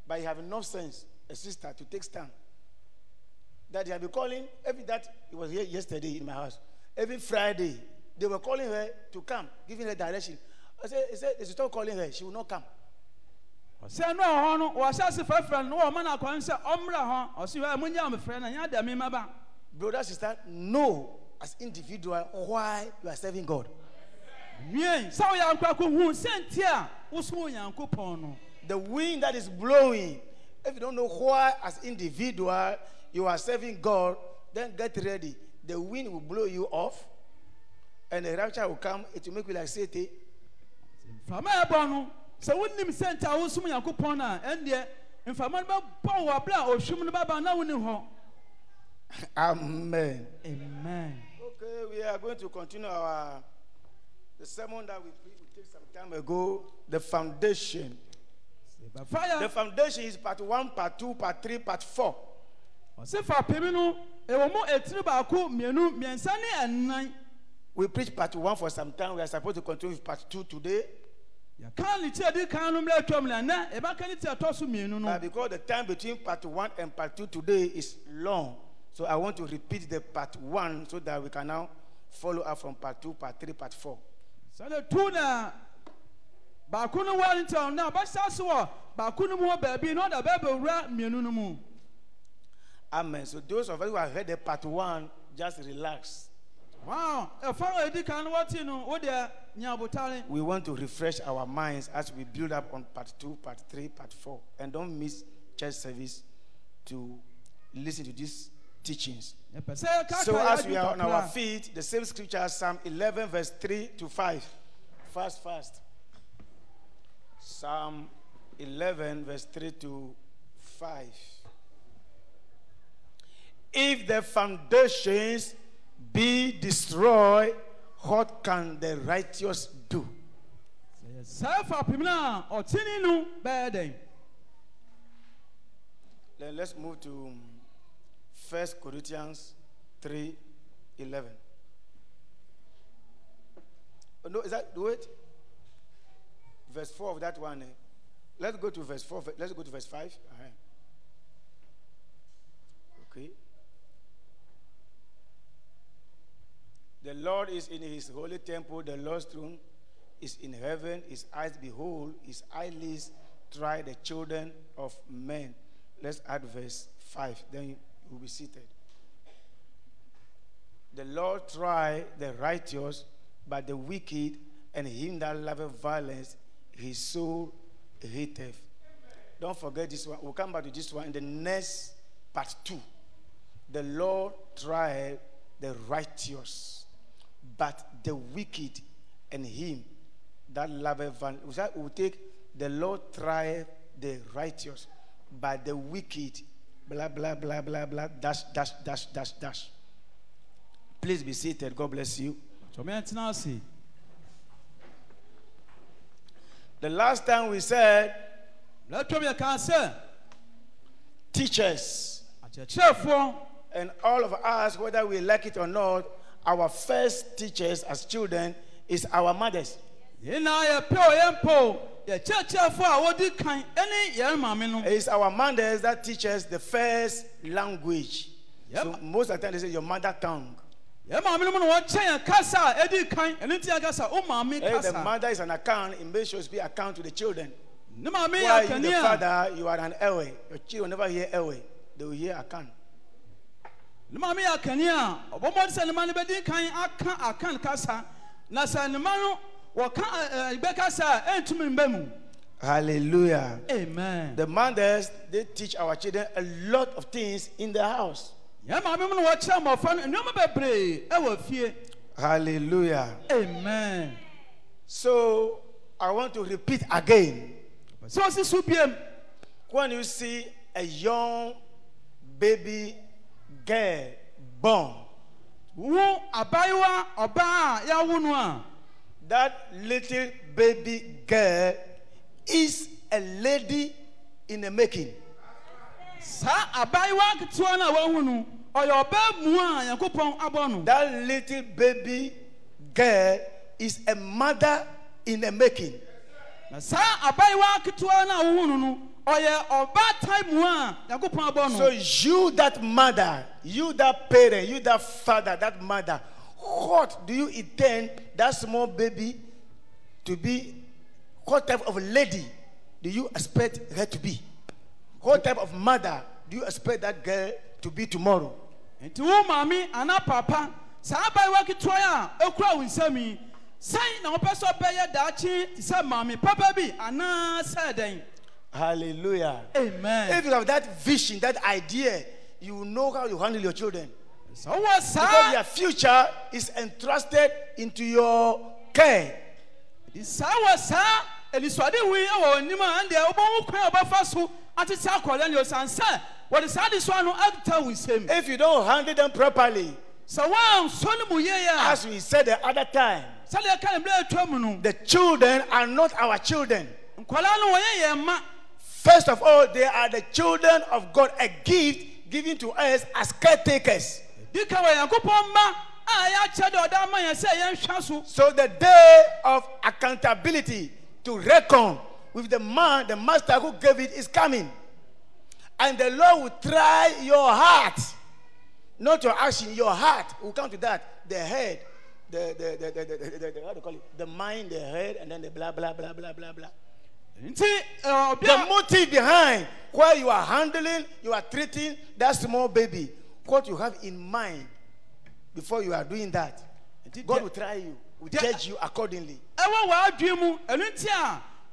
But you have enough sense, a sister, to take stand. That they have been calling every that it was here yesterday in my house. Every Friday, they were calling her to come, giving her direction. I said, I said they stop calling her. She will not come. ɔsɛ no a ɔhɔ no wɔahyɛ ase fɛfɛ no wɔn ɔma na akɔn sɛ ɔmra hɔ ɔsi hɔ ɛmu nyɛ amefrɛ na nyɛ dɛm ma ba. Brother, sister, know as individual why you are serving God. Nwie sɛ ɔyɛ ankɔ hu sɛnti a Onyankopɔn no. The wind that is blowing, if you don't know why as individual you are serving God, then get ready. The wind will blow you off, and the rapture will come. It will make you like Satan. Mframa ɛbɔ no sɛ wonim sɛnti a wosom Onyankopɔn no a ɛndeɛ mframa no bɛbɔ wɔ abere a ohwim no bɛba na wonim hɔ. Amen. Amen. Okay, we are going to continue our the sermon that we pre- we take some time ago. The foundation. The Fire. foundation is part one, part two, part three, part four. ɔsi fapem no ɛwɔ mu etiri baako mmienu mmiɛnsa ne ɛnan. We preached part one for some time. We are supposed to continue with part two today. yɛka ne ti a di kan no mmerɛ atwam na ɛnɛ ɛbɛka ne ti a ɛtɔ so mmienu no. But because the time between part one and part two today is long, so I want to repeat the part one so that we can now follow up from part two, part three, part four. sɛde tu na baako no wɔ ne ntam na ɔbɛhyɛ ase wɔ baako no mu baabi na ɔda bɛɛbɛ wura mmienu no mu. Amen. So those of us who have heard the part one, just relax. wow ɛfa a ɛdi kan no wɔte no wo deɛ nya abotare. We want to refresh our minds as we build up on part two, part three, part four. And don't miss church service to listen to these teachings. ɛpɛ sɛ yɛka So as we are on our feet, the same scripture, Psalm 11, verse 3 to 5. Fast, fast. Psalm 11, verse 3 to 5. If the foundations be destroyed, what can the righteous do? sɛ fapem no a ɔtene no bɛyɛ dɛn. Then let's move to First Corinthians 3 11. Oh, no, is that do it? Verse 4 of that one. eh? Let's go to verse 4. Let's go to verse 5. Uh-huh. Okay. The Lord is in his holy temple, the Lord's throne is in heaven, his eyes behold, his eyelids try the children of men. Let's add verse 5, then you will be seated. The Lord try the righteous, but the wicked and him that loveth violence, his soul hateth. Don't forget this one. We'll come back to this one in the next part two. The Lord tried the righteous, but the wicked and him that loveth violence. We'll take the Lord tried the righteous, but the wicked, blah, blah, blah, blah, blah, dash, dash, dash, dash, dash. Please be seated. God bless you. The last time we said na atwam yɛka sɛ teachers and all of us, whether we like it or not, our first teachers as children is our mothers. yɛn na yɛpɛ o yɛn pɛ o yɛkyerɛkyerɛfoɔ a wɔdi kan ɛne yɛn maame no. It's our mothers that teach us the first language. Yep. So most of the time they say your mother tongue. Yɛn maame no mu na wɔkyɛn yɛn kasa a ɛdi kan ɛne ti yɛn kasa o maame If the mother is an Akan, it makes sure to be Akan to the children. Why you the father, you are an Ewe. Your children never hear Ewe. They will hear Akan. maame yɛ akani a ɔbɔbɔ sɛ ne ma no bɛdi kan aka akan kasa na sɛ ne ma no wɔka ɛɛ ɛgbɛ kasa a ɛntumi mbɛ mu Hallelujah. amen. The mothers, they teach our children a lot of things in the house. Yɛn maame mu na wɔkyerɛ mmɔfra no nneɛma bebree ɛwɔ fie Hallelujah. amen. So I want to repeat again. sɛ ɔsi so biem When you see a young baby girl born, wo abaayewa ɔbaa a yɛawo no a That little baby girl is a lady in the making. Saa abaayewa ketewa no a wɔahu no ɔyɛ ɔbaa mu a nyankopɔn abɔ no That little baby girl is a mother in the making. na saa abaayewa ketewa no a wohu no no So you, that mother, you, that parent, you, that father, that mother, what do you intend that small baby to be? What type of lady do you expect her to be? What type of mother do you expect that girl to be tomorrow? nti wo maame anaa papa saa abaayewa ketewa a ekura wo nsam yi sɛn na wopɛ sɛ ɔbɛyɛ daakye te sɛ maame papa bi anaa sɛ dɛn Hallelujah. amen If you have that vision, that idea, you know how you handle your children. sɛ Because saa their future is entrusted into your care. saa wɔ saa anisoadehu yi wɔ anim a ɛndeɛ wobɛhu kwan a wobɛfa so If you don't handle them properly, as we said the other time, the children are not our children. First of all, they are the children of God, a gift given to us as caretakers. So the day of accountability to reckon with the man, the master who gave it is coming. And the Lord will try your heart, not your action, your heart. will come to that. The head, the, the, the, the, the, the, the how do you call it? The mind, the head, and then the blah, blah, blah, blah, blah, blah. The motive behind why you are handling, you are treating that small baby, what you have in mind before you are doing that. God will try you, will judge you accordingly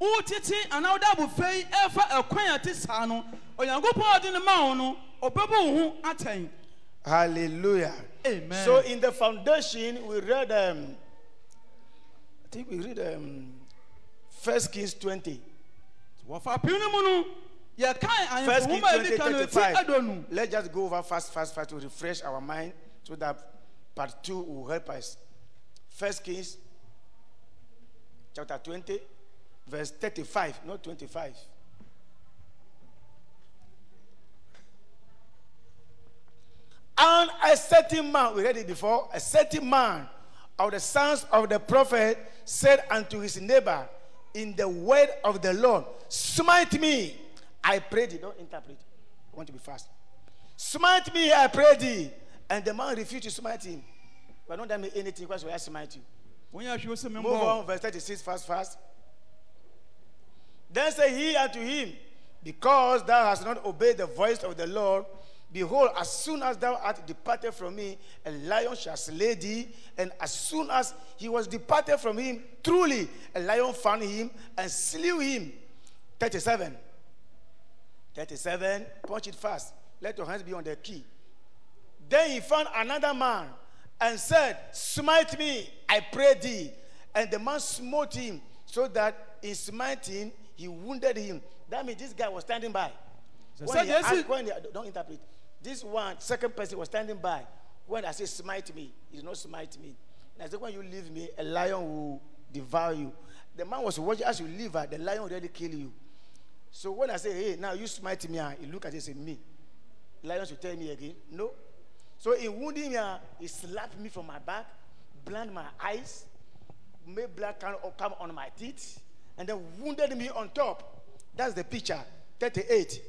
ɛwɔ w'adwene mu ɛno nti a wotete anaa wode abofra yi ɛfa ɛkwan a ɛte saa no onyankopɔn a ɔde ne ma wo no ɔbɛbɔ wo ho atɛn Hallelujah. amen So in the foundation, we read, um, I think we read um, First Kings 20. wɔfa pii no mu no yɛkae First Kings ahemfo 20, ɛdi ka no ɛti 35. adonu Let's just go over fast, fast, fast to refresh our mind so that part two will help us. First Kings chapter 20, verse 35, not 25. And a certain man, we read it before, a certain man of the sons of the prophet said unto his neighbor in the word of the Lord, Smite me, I pray thee. Don't interpret. I want to be fast. Smite me, I pray thee. And the man refused to smite him. But don't tell me anything, because I smite you. wonyɛ hwee wo sɛ Move on, verse 36, fast, fast. Then said he unto him, Because thou hast not obeyed the voice of the Lord, behold, as soon as thou art departed from me, a lion shall slay thee. And as soon as he was departed from him, truly a lion found him and slew him. 37. 37. Punch it fast. Let your hands be on the key. Then he found another man and said, Smite me, I pray thee. And the man smote him, so that in smiting he wounded him. That means this guy was standing by. So When he asked- when he- don't interpret. This one, second person was standing by. When I say smite me, he did not smite me. And I said, when you leave me, a lion will devour you. The man was watching as you leave her, the lion already kill you. So when I say, hey, now you smite me, ah, he look at it and say, me. Lion should tell me again. No. So in wounding me, ah, he slapped me from my back, blind my eyes, made blood come on my teeth, and then wounded me on top. That's the picture. 38.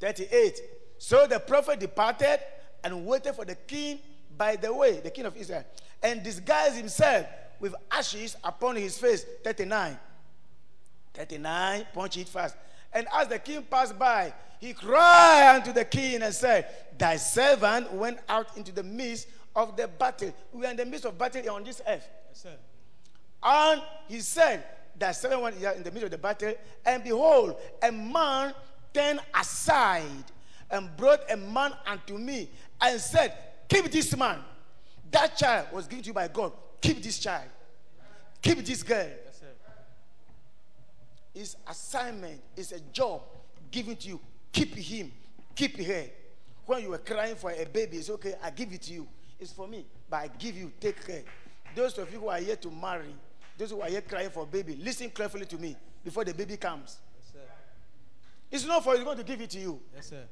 38. So the prophet departed and waited for the king by the way, the king of Israel, and disguised himself with ashes upon his face. 39. 39, punch it fast. And as the king passed by, he cried unto the king and said, Thy servant went out into the midst of the battle. We are in the midst of battle on this earth. And he said, Thy servant went in the middle of the battle, and behold, a man turned aside and brought a man unto me and said, Keep this man. That child was given to you by God. Keep this child. Keep this girl. His assignment is a job given to you. Keep him. Keep her. when you were crying for a baby, it's okay, I give it to you. It's for me, but I give you, take care. Those of you who are here to marry, those who are here crying for baby, listen carefully to me before the baby comes. Yes, sir. It's not for you, going to give it to you. Yes, sir.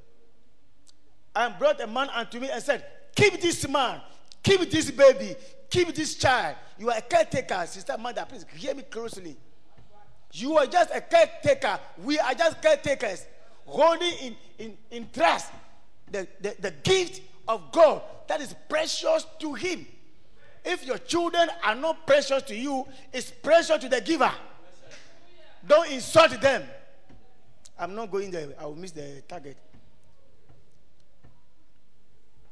and brought a man unto me and said, Keep this man, keep this baby, keep this child. You are a caretaker, sister mother. Please hear me closely. You are just a caretaker. We are just caretakers, holding in, in, in trust the, the, the gift of God that is precious to Him. If your children are not precious to you, it's precious to the giver. Don't insult them. I'm not going there. I will miss the target.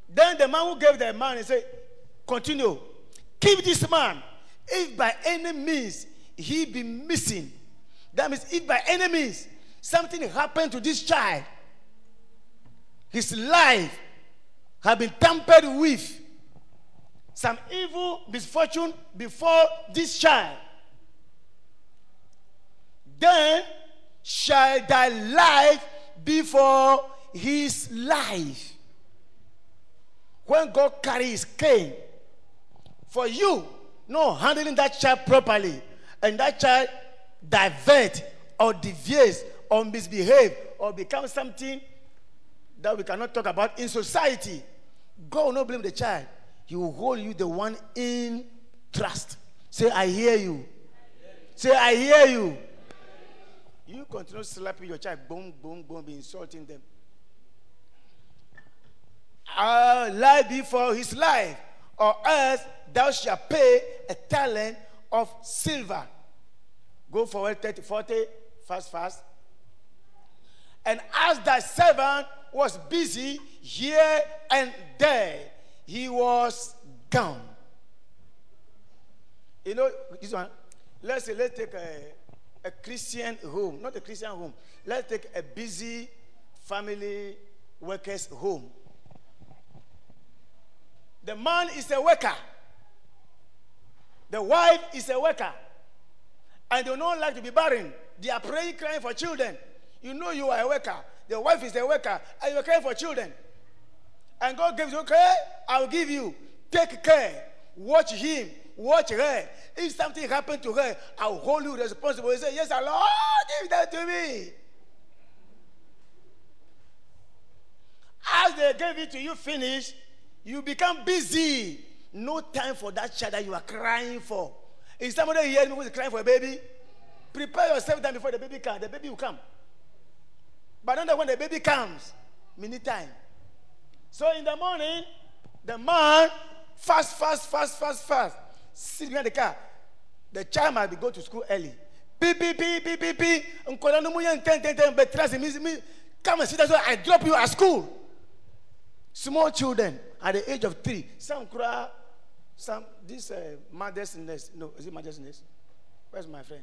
Then the man who gave the man, he said, Continue. Keep this man. If by any means he be missing, that means if by any means something happened to this child, his life have been tampered with, some evil misfortune before this child, then shall thy life be for his life when God carries Cain, for you not handling that child properly, and that child divert or deviates or misbehave or become something that we cannot talk about in society, God will not blame the child. He will hold you the one in trust. Say, I hear you. Say, I hear you. You continue slapping your child, boom, boom, boom, be insulting them uh, lie before his life, or else thou shalt pay a talent of silver. Go forward 30, 40, fast, fast. And as thy servant was busy here and there, he was gone. You know, this one, let's say, let's take a, a Christian home, not a Christian home. Let's take a busy family workers' home. The man is a worker. The wife is a worker. And they don't like to be barren. They are praying, crying for children. You know you are a worker. The wife is a worker. And you're crying for children. And God gives you, okay, I'll give you. Take care. Watch him. Watch her. If something happened to her, I'll hold you responsible. You say, Yes, Allah, give that to me. As they gave it to you, finish, you become busy. No time for that child that you are crying for. Is somebody here who is crying for a baby? Prepare yourself then before the baby comes. The baby will come. But then when the baby comes, many time. So in the morning, the man fast, fast, fast, fast, fast. Sit behind the car. The child might be go to school early. Beep, beep, beep, beep, beep, beep. Come and sit down so I drop you at school. Small children at the age of three. Some cry, some, this uh, mother's nest. No, is it mother's nest? Where's my friend?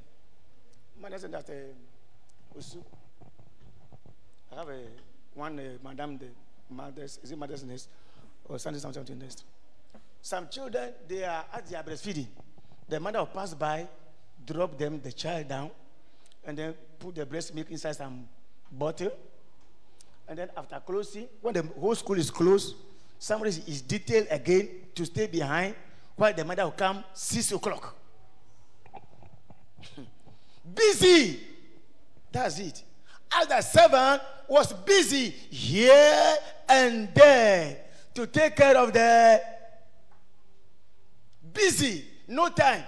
Mother's nest, uh, Usu. I have a one, uh, madam, the mother's, is it mother's nest? Or something, something, something nest. Some children, they are at their breastfeeding. The mother will pass by, drop them, the child down, and then put the breast milk inside some bottle. And then after closing, when the whole school is closed, somebody is- detailed again to stay behind while the mother will come six o'clock. busy. That's it. As the was busy here and there to take care of the busy, no time.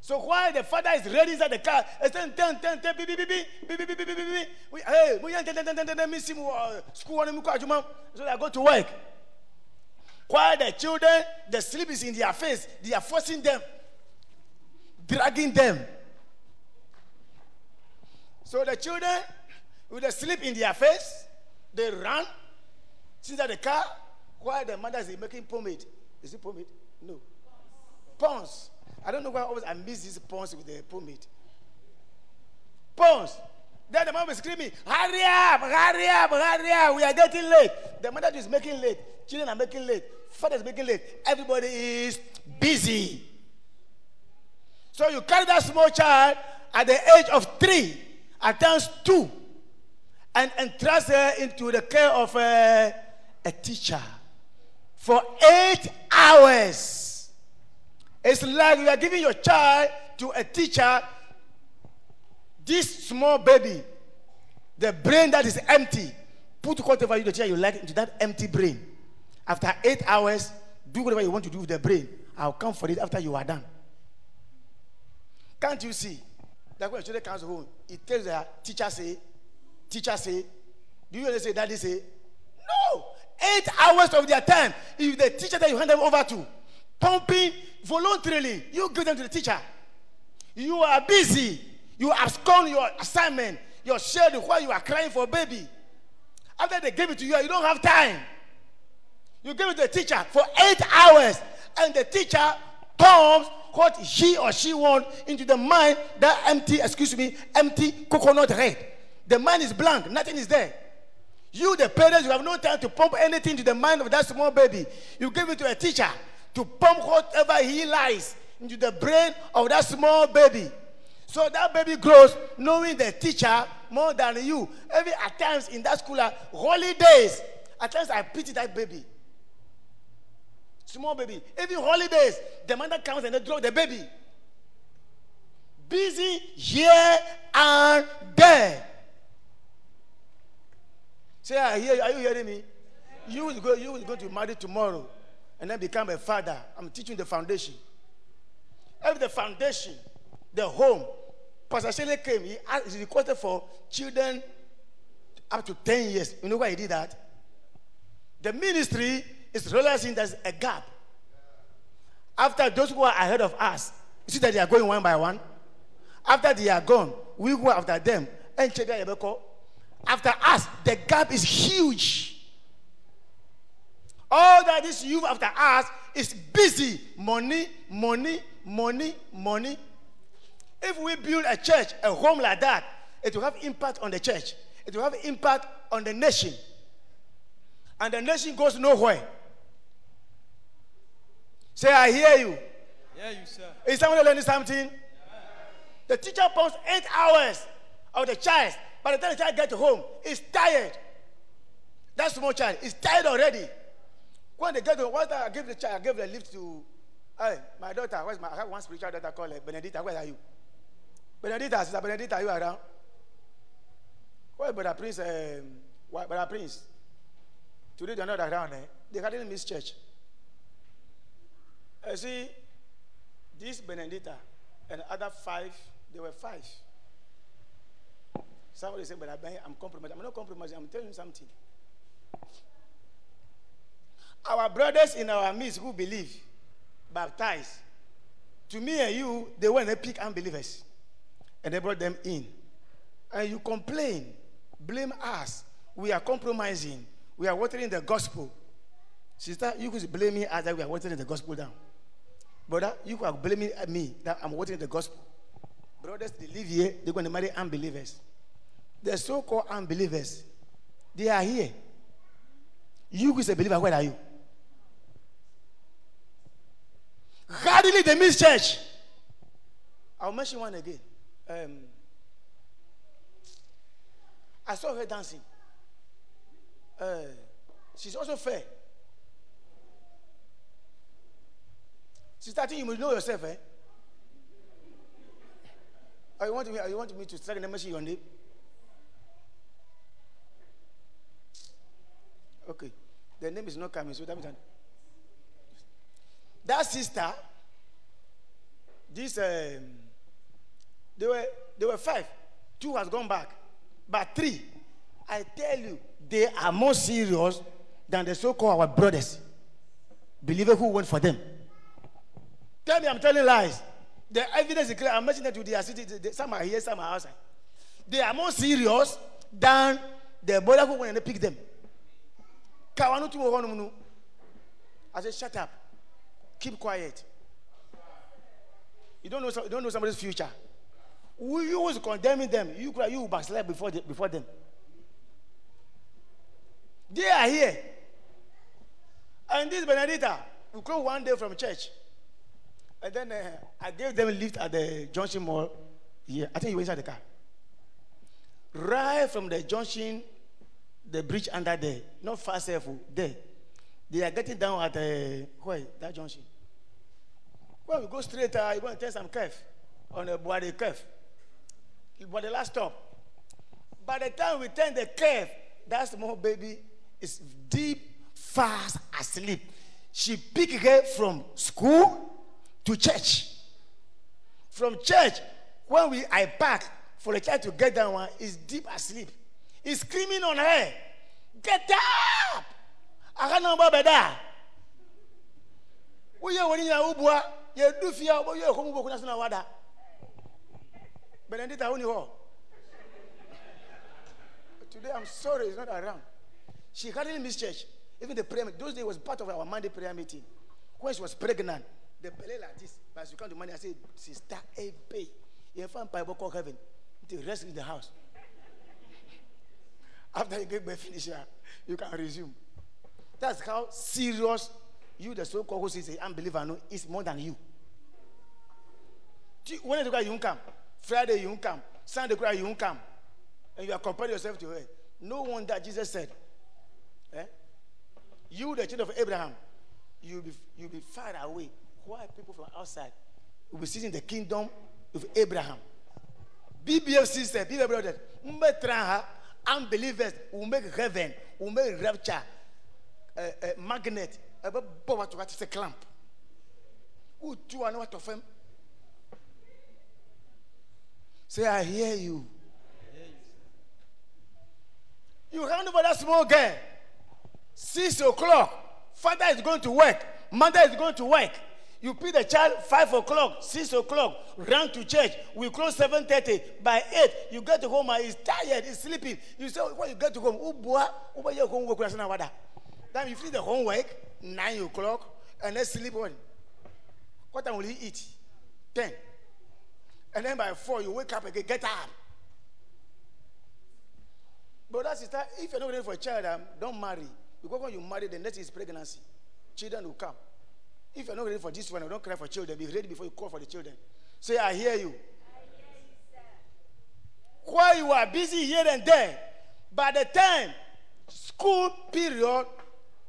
So while the father is ready inside the car, it's ten, ten, ten, ten, beep, beep, beep, beep, beep, beep, beep, beep, beep. We- Hey, we ten, ten, ten, ten, ten, miss him, uh, school ajuma. so they go to work. While the children, the sleep is in their face, they are forcing them, dragging them. So the children, with the sleep in their face, they run, sit inside the car, why the mother is making pomade. Is it pomade? No. Pons. I don't know why always I miss this pons with the pomade. Pons. Then the mom was screaming, hurry up, hurry up, hurry up, we are getting late. The mother is making late. Children are making late. Father is making late. Everybody is busy. So you carry that small child at the age of three, at times two, and entrust her into the care of a, a teacher for eight hours. It's like you are giving your child to a teacher, this small baby, the brain that is empty. Put whatever you the teacher you like into that empty brain. After eight hours, do whatever you want to do with the brain. I'll come for it after you are done. Can't you see that when children comes home, it tells the teacher say, teacher say, do you only say daddy say? No. Eight hours of their time. If the teacher that you hand them over to, pumping voluntarily, you give them to the teacher. You are busy. You abscond your assignment, your schedule while you are crying for baby. After they gave it to you, you don't have time. You give it to the teacher for eight hours, and the teacher pumps what he or she wants into the mind that empty, excuse me, empty coconut head. The mind is blank, nothing is there. You, the parents, you have no time to pump anything to the mind of that small baby. You give it to a teacher to pump whatever he lies into the brain of that small baby. So that baby grows knowing the teacher more than you. Every at times in that school, uh, holidays, at times I pity that baby. Small baby. Even holidays, the mother comes and they drop the baby. Busy here and there. Say, I hear you. Are you hearing me? You will go, you will go to marry tomorrow and then become a father. I'm teaching the foundation. If the foundation, the home, Pastor Shelley came, he, asked, he requested for children up to 10 years. You know why he did that? The ministry is realizing there's a gap. After those who are ahead of us, you see that they are going one by one. After they are gone, we go after them. And Ebeko. After us, the gap is huge. All that this youth after us is busy. Money, money, money, money. If we build a church, a home like that, it will have impact on the church. It will have impact on the nation. And the nation goes nowhere. Say, I hear you. Yeah, you sir. Is somebody learning something? The teacher pumps eight hours of the child. By the time the child gets home, he's tired. That small child is tired already. When they get to what I give the child, I give the lift to hey, my daughter. Where's my I have one spiritual daughter called uh, Benedita. Where are you? Benedita, sister Benedita, are you around? Where Brother Prince? Um, why- Brother Prince. Today they're not around. Eh? They hadn't missed church. You see, this Benedita and other five, they were five. Somebody said, but I- I'm compromising. I'm not compromising. I'm telling you something. Our brothers in our midst who believe, baptized, to me and you, they were not pick unbelievers. And they brought them in. And you complain, blame us. We are compromising. We are watering the gospel. Sister, you could blame me as that we are watering the gospel down. Brother, you are blaming me that I'm watering the gospel. Brothers, they live here, they're going to marry unbelievers. The so called unbelievers, they are here. You who is a believer, where are you? Hardly they miss church. I'll mention one again. Um, I saw her dancing. Uh, she's also fair. Sister, think you must know yourself, eh? Or you want me, or you want me to strike the message your name? Okay. The name is not coming, so that means that sister, this um, they were they were five. Two has gone back, but three, I tell you, they are more serious than the so-called our brothers, believers who went for them. Tell me, I'm telling lies. The evidence is clear. I'm mentioning that to the city. Some are here, some are outside. They are more serious than the brother who went and picked them. Kawanu tu wo hɔnom no. I said, shut up. Keep quiet. You don't know, you don't know somebody's future. You was condemning them? You you backslide before, the, before them. They are here. And this Benedita, we go one day from church. And then uh, I gave them a lift at the Junction Mall. Here. I think you were inside the car. Right from the junction, the bridge under there, not far safe, oh, there. They are getting down at uh, where that junction. Well, we go straight, uh, you want to take some curve on a Boade curve. But the last stop. By the time we turn the curve, that small baby is deep, fast asleep. She picked her from school to church. From church, when we I park for the child to get down, one is deep asleep. He's screaming on her, "Get up!" I can't know about that. Woyɛ wɔn nyinaa wobua yɛdu fie a wɔyɛ ɛkɔm bɔ kuna so na wada benedita woni hɔ today i'm sorry he's not around. She hardly missed church. Even the prayer meeting those days was part of our monday prayer meeting. When she was pregnant the belle like this but as you come to monday i say sister ebe you find bible call heaven. To rest in the house after you get birth finish ah, you can resume that's how serious you the so-called who says unbeliever no is more than you When you won't come. Friday you come. Sunday you won't come. And you are comparing yourself to her. No wonder Jesus said, eh? You, the children of Abraham, you'll be, you'll be far away. Why people from outside will be sitting in the kingdom of Abraham? BBF sister, BBF brother, unbelievers will make heaven, will make rapture, uh, uh, magnet, a what to a clamp. Who do I know what of them? Say, I hear you. You hand over that small girl. Six o'clock. Father is going to work. Mother is going to work. You pick the child five o'clock, six o'clock, run to church. We close seven thirty. By eight, you get to home and he's tired, he's sleeping. You say, when you get to home, Ubua, Uba your homework. Then you finish the homework nine o'clock and then sleep on. What time will he eat? Ten. And then by four, you wake up again, get up. Brother, sister, if you're not ready for a child, um, don't marry. Because when you marry, the next is pregnancy. Children will come. If you're not ready for this one, I don't cry for children. Be ready before you call for the children. Say, I hear you. While you are busy here and there, by the time school period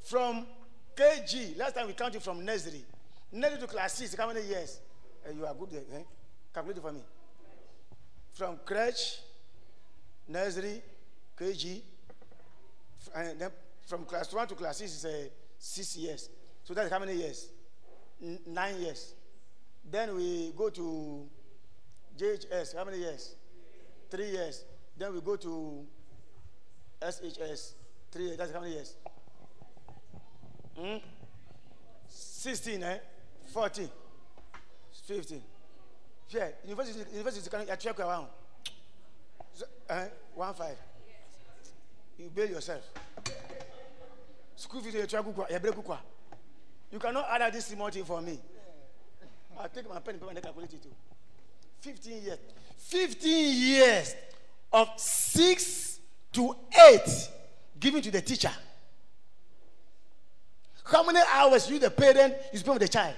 from KG, last time we counted from nursery, nursery to class six, how many years? Eh, you are good there. Eh? Calculate it for me. From crèche, nursery, KG, and then from class one to class six is uh, six years. So that's how many years? Nine years. Then we go to JHS. How many years? Three years. Then we go to SHS. Three years. That's how many years? Hmm? 16, eh? 14, 15. Yeah, university, university can check around. So, eh? One five. You bail yourself. School fees, kukwa, you break. You cannot add this small thing for me. I'll take my pen and paper and calculate it too. 15 years. 15 years of 6 to 8 given to the teacher. How many hours you, the parent, you spend with the child?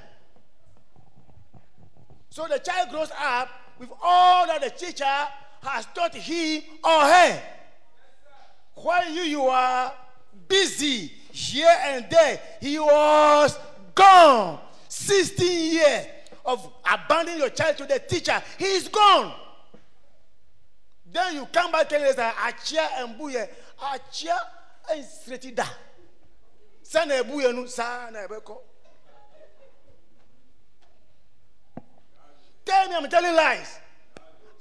So the child grows up with all that the teacher has taught him or her. While you, you are busy here and there, he was gone. 16 years of abandoning your child to the teacher. He's gone. Then you come back us that Achia and Buye, Achia and Sretida. Sana Ebuye nu. Tell me I'm telling lies.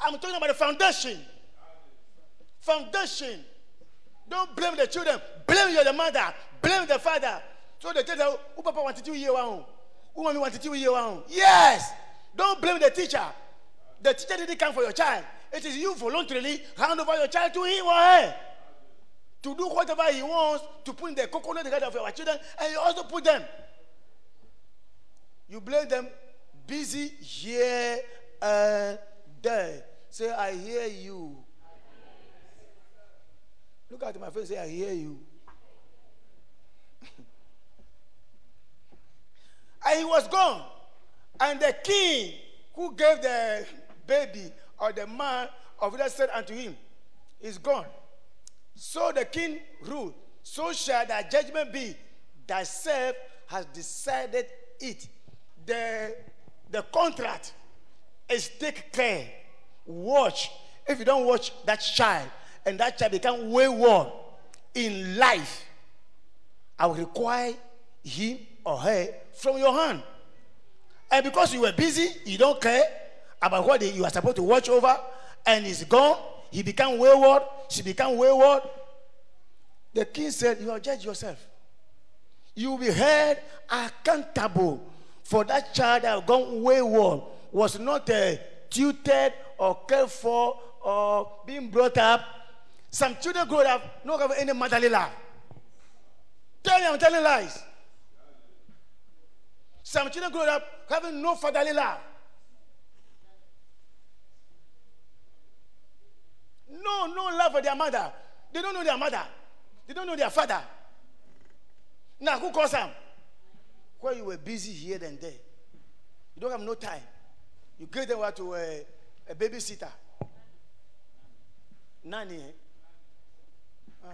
I'm talking about the foundation. Foundation. Don't blame the children. Blame your mother. Blame the father. So they tell who papa wanted you year one? Who mommy wanted you year one? Yes. Don't blame the teacher. The teacher didn't come for your child. It is you voluntarily hand over your child to him or her. To do whatever he wants to put in the coconut head of your children, and you also put them. You blame them busy here and there. Say, I hear you. Look out at my face, say, I hear you. and he was gone. And the king who gave the baby or the man of that said unto him, is gone. So the king ruled, so shall thy judgment be. Thyself has decided it. The, the contract is take care, watch. If you don't watch that child and that child become wayward in life, I will require him or her from your hand. And because you were busy, you don't care about what you are supposed to watch over, and he's gone, he become wayward, she become wayward. The king said, You are judge yourself. You will be held accountable for that child that have gone wayward, was not uh, tutored or cared for or being brought up. Some children grow up not have any motherly love. Tell me I'm telling lies. Some children grow up having no fatherly love. No, no love for their mother. They don't know their mother. They don't know their father. Now, who calls them? Where you were busy here and there. You don't have no time. You gave them to a, a babysitter. Nanny, eh? Ah,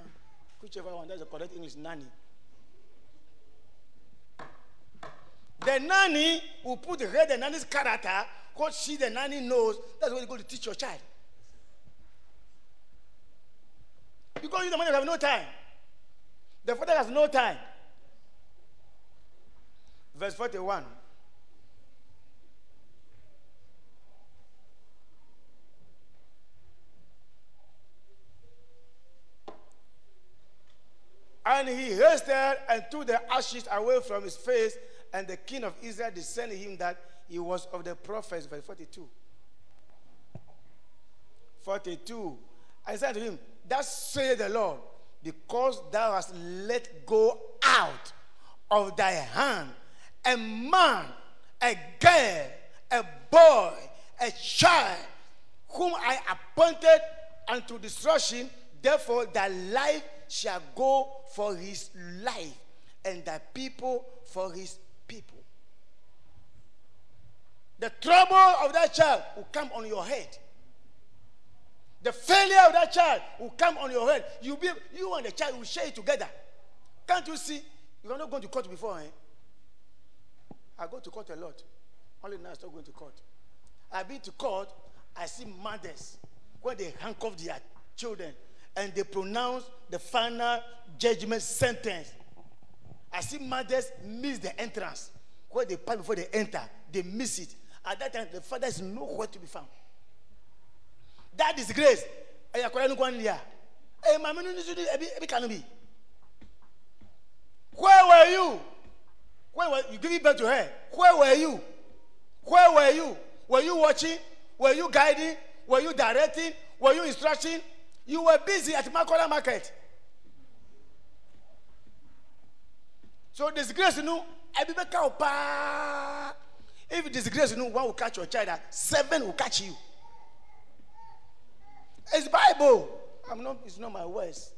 whichever one, that's the correct English, nanny. The nanny will put the head the nanny's character, what she, the nanny, knows. That's what you're going to teach your child. Because you, the mother, have no time. The father has no time. Verse 41. And he hasted and took the ashes away from his face, and the king of Israel discerned him that he was of the prophets. Verse 42. 42. I said to him, Thus saith the Lord, because thou hast let go out of thy hand a man, a girl, a boy, a child, whom I appointed unto destruction, therefore thy life shall go for his life, and thy people for his people. The trouble of that child will come on your head. The failure of that child will come on your head. You be you and the child will share it together. Can't you see? You are not going to court before, eh? I go to court a lot. Only now I start going to court. I've been to court, I see mothers when they handcuff their children and they pronounce the final judgment sentence. I see mothers miss the entrance. Where they pass before they enter, they miss it. At that time, the father is nowhere to be found. That nnukwu nri. Eh. Where were you? Where were you giving birth to her? Where were you? Where were you? Were you watching? Were you guiding? Were you directing? Were you instructing? You were busy at Makola Market. So disgrace you know, o paa. If disgrace no, one will catch your child, seven will catch you. It's Bible. I'm not. It's not my words.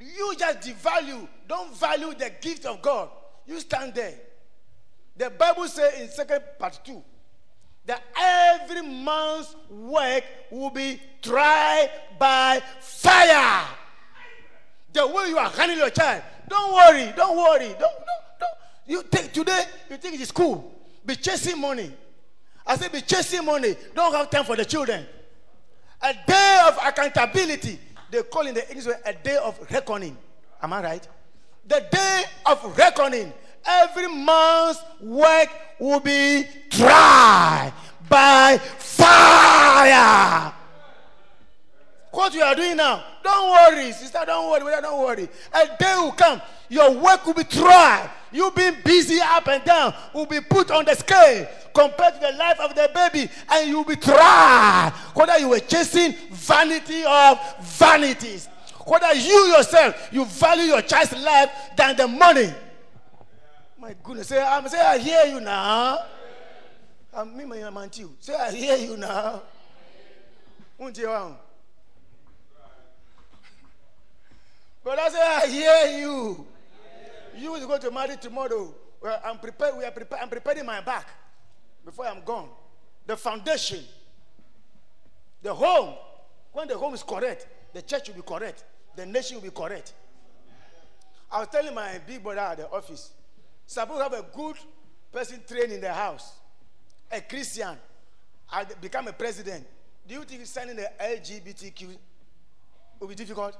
You just devalue. Don't value the gift of God. You stand there. The Bible says in second part two that every man's work will be tried by fire. The way you are handling your child, don't worry, don't worry, don't, don't, don't. You take today, you think it is cool. Be chasing money. I say be chasing money. Don't have time for the children. A day of accountability. They call in the English a day of reckoning. Am I right? The day of reckoning. Every man's work will be tried by fire. What you are doing now, don't worry, sister, don't worry, don't worry. A day will come, your work will be tried. You being busy up and down will be put on the scale compared to the life of the baby, and you will be tried. Whether you were chasing vanity of vanities, whether you yourself you value your child's life than the money. My goodness, say, I'm say I hear you now. I'm me, my too. Say I hear you now. Won't you? um? But I say, I hear you. You will go to marry tomorrow. Well, I'm prepared. We are prepared. I'm preparing my back before I'm gone. The foundation, the home. When the home is correct, the church will be correct, the nation will be correct. I was telling my big brother at the office, suppose have a good person trained in the house, a Christian, I become a president. Do you think signing the LGBTQ will be difficult?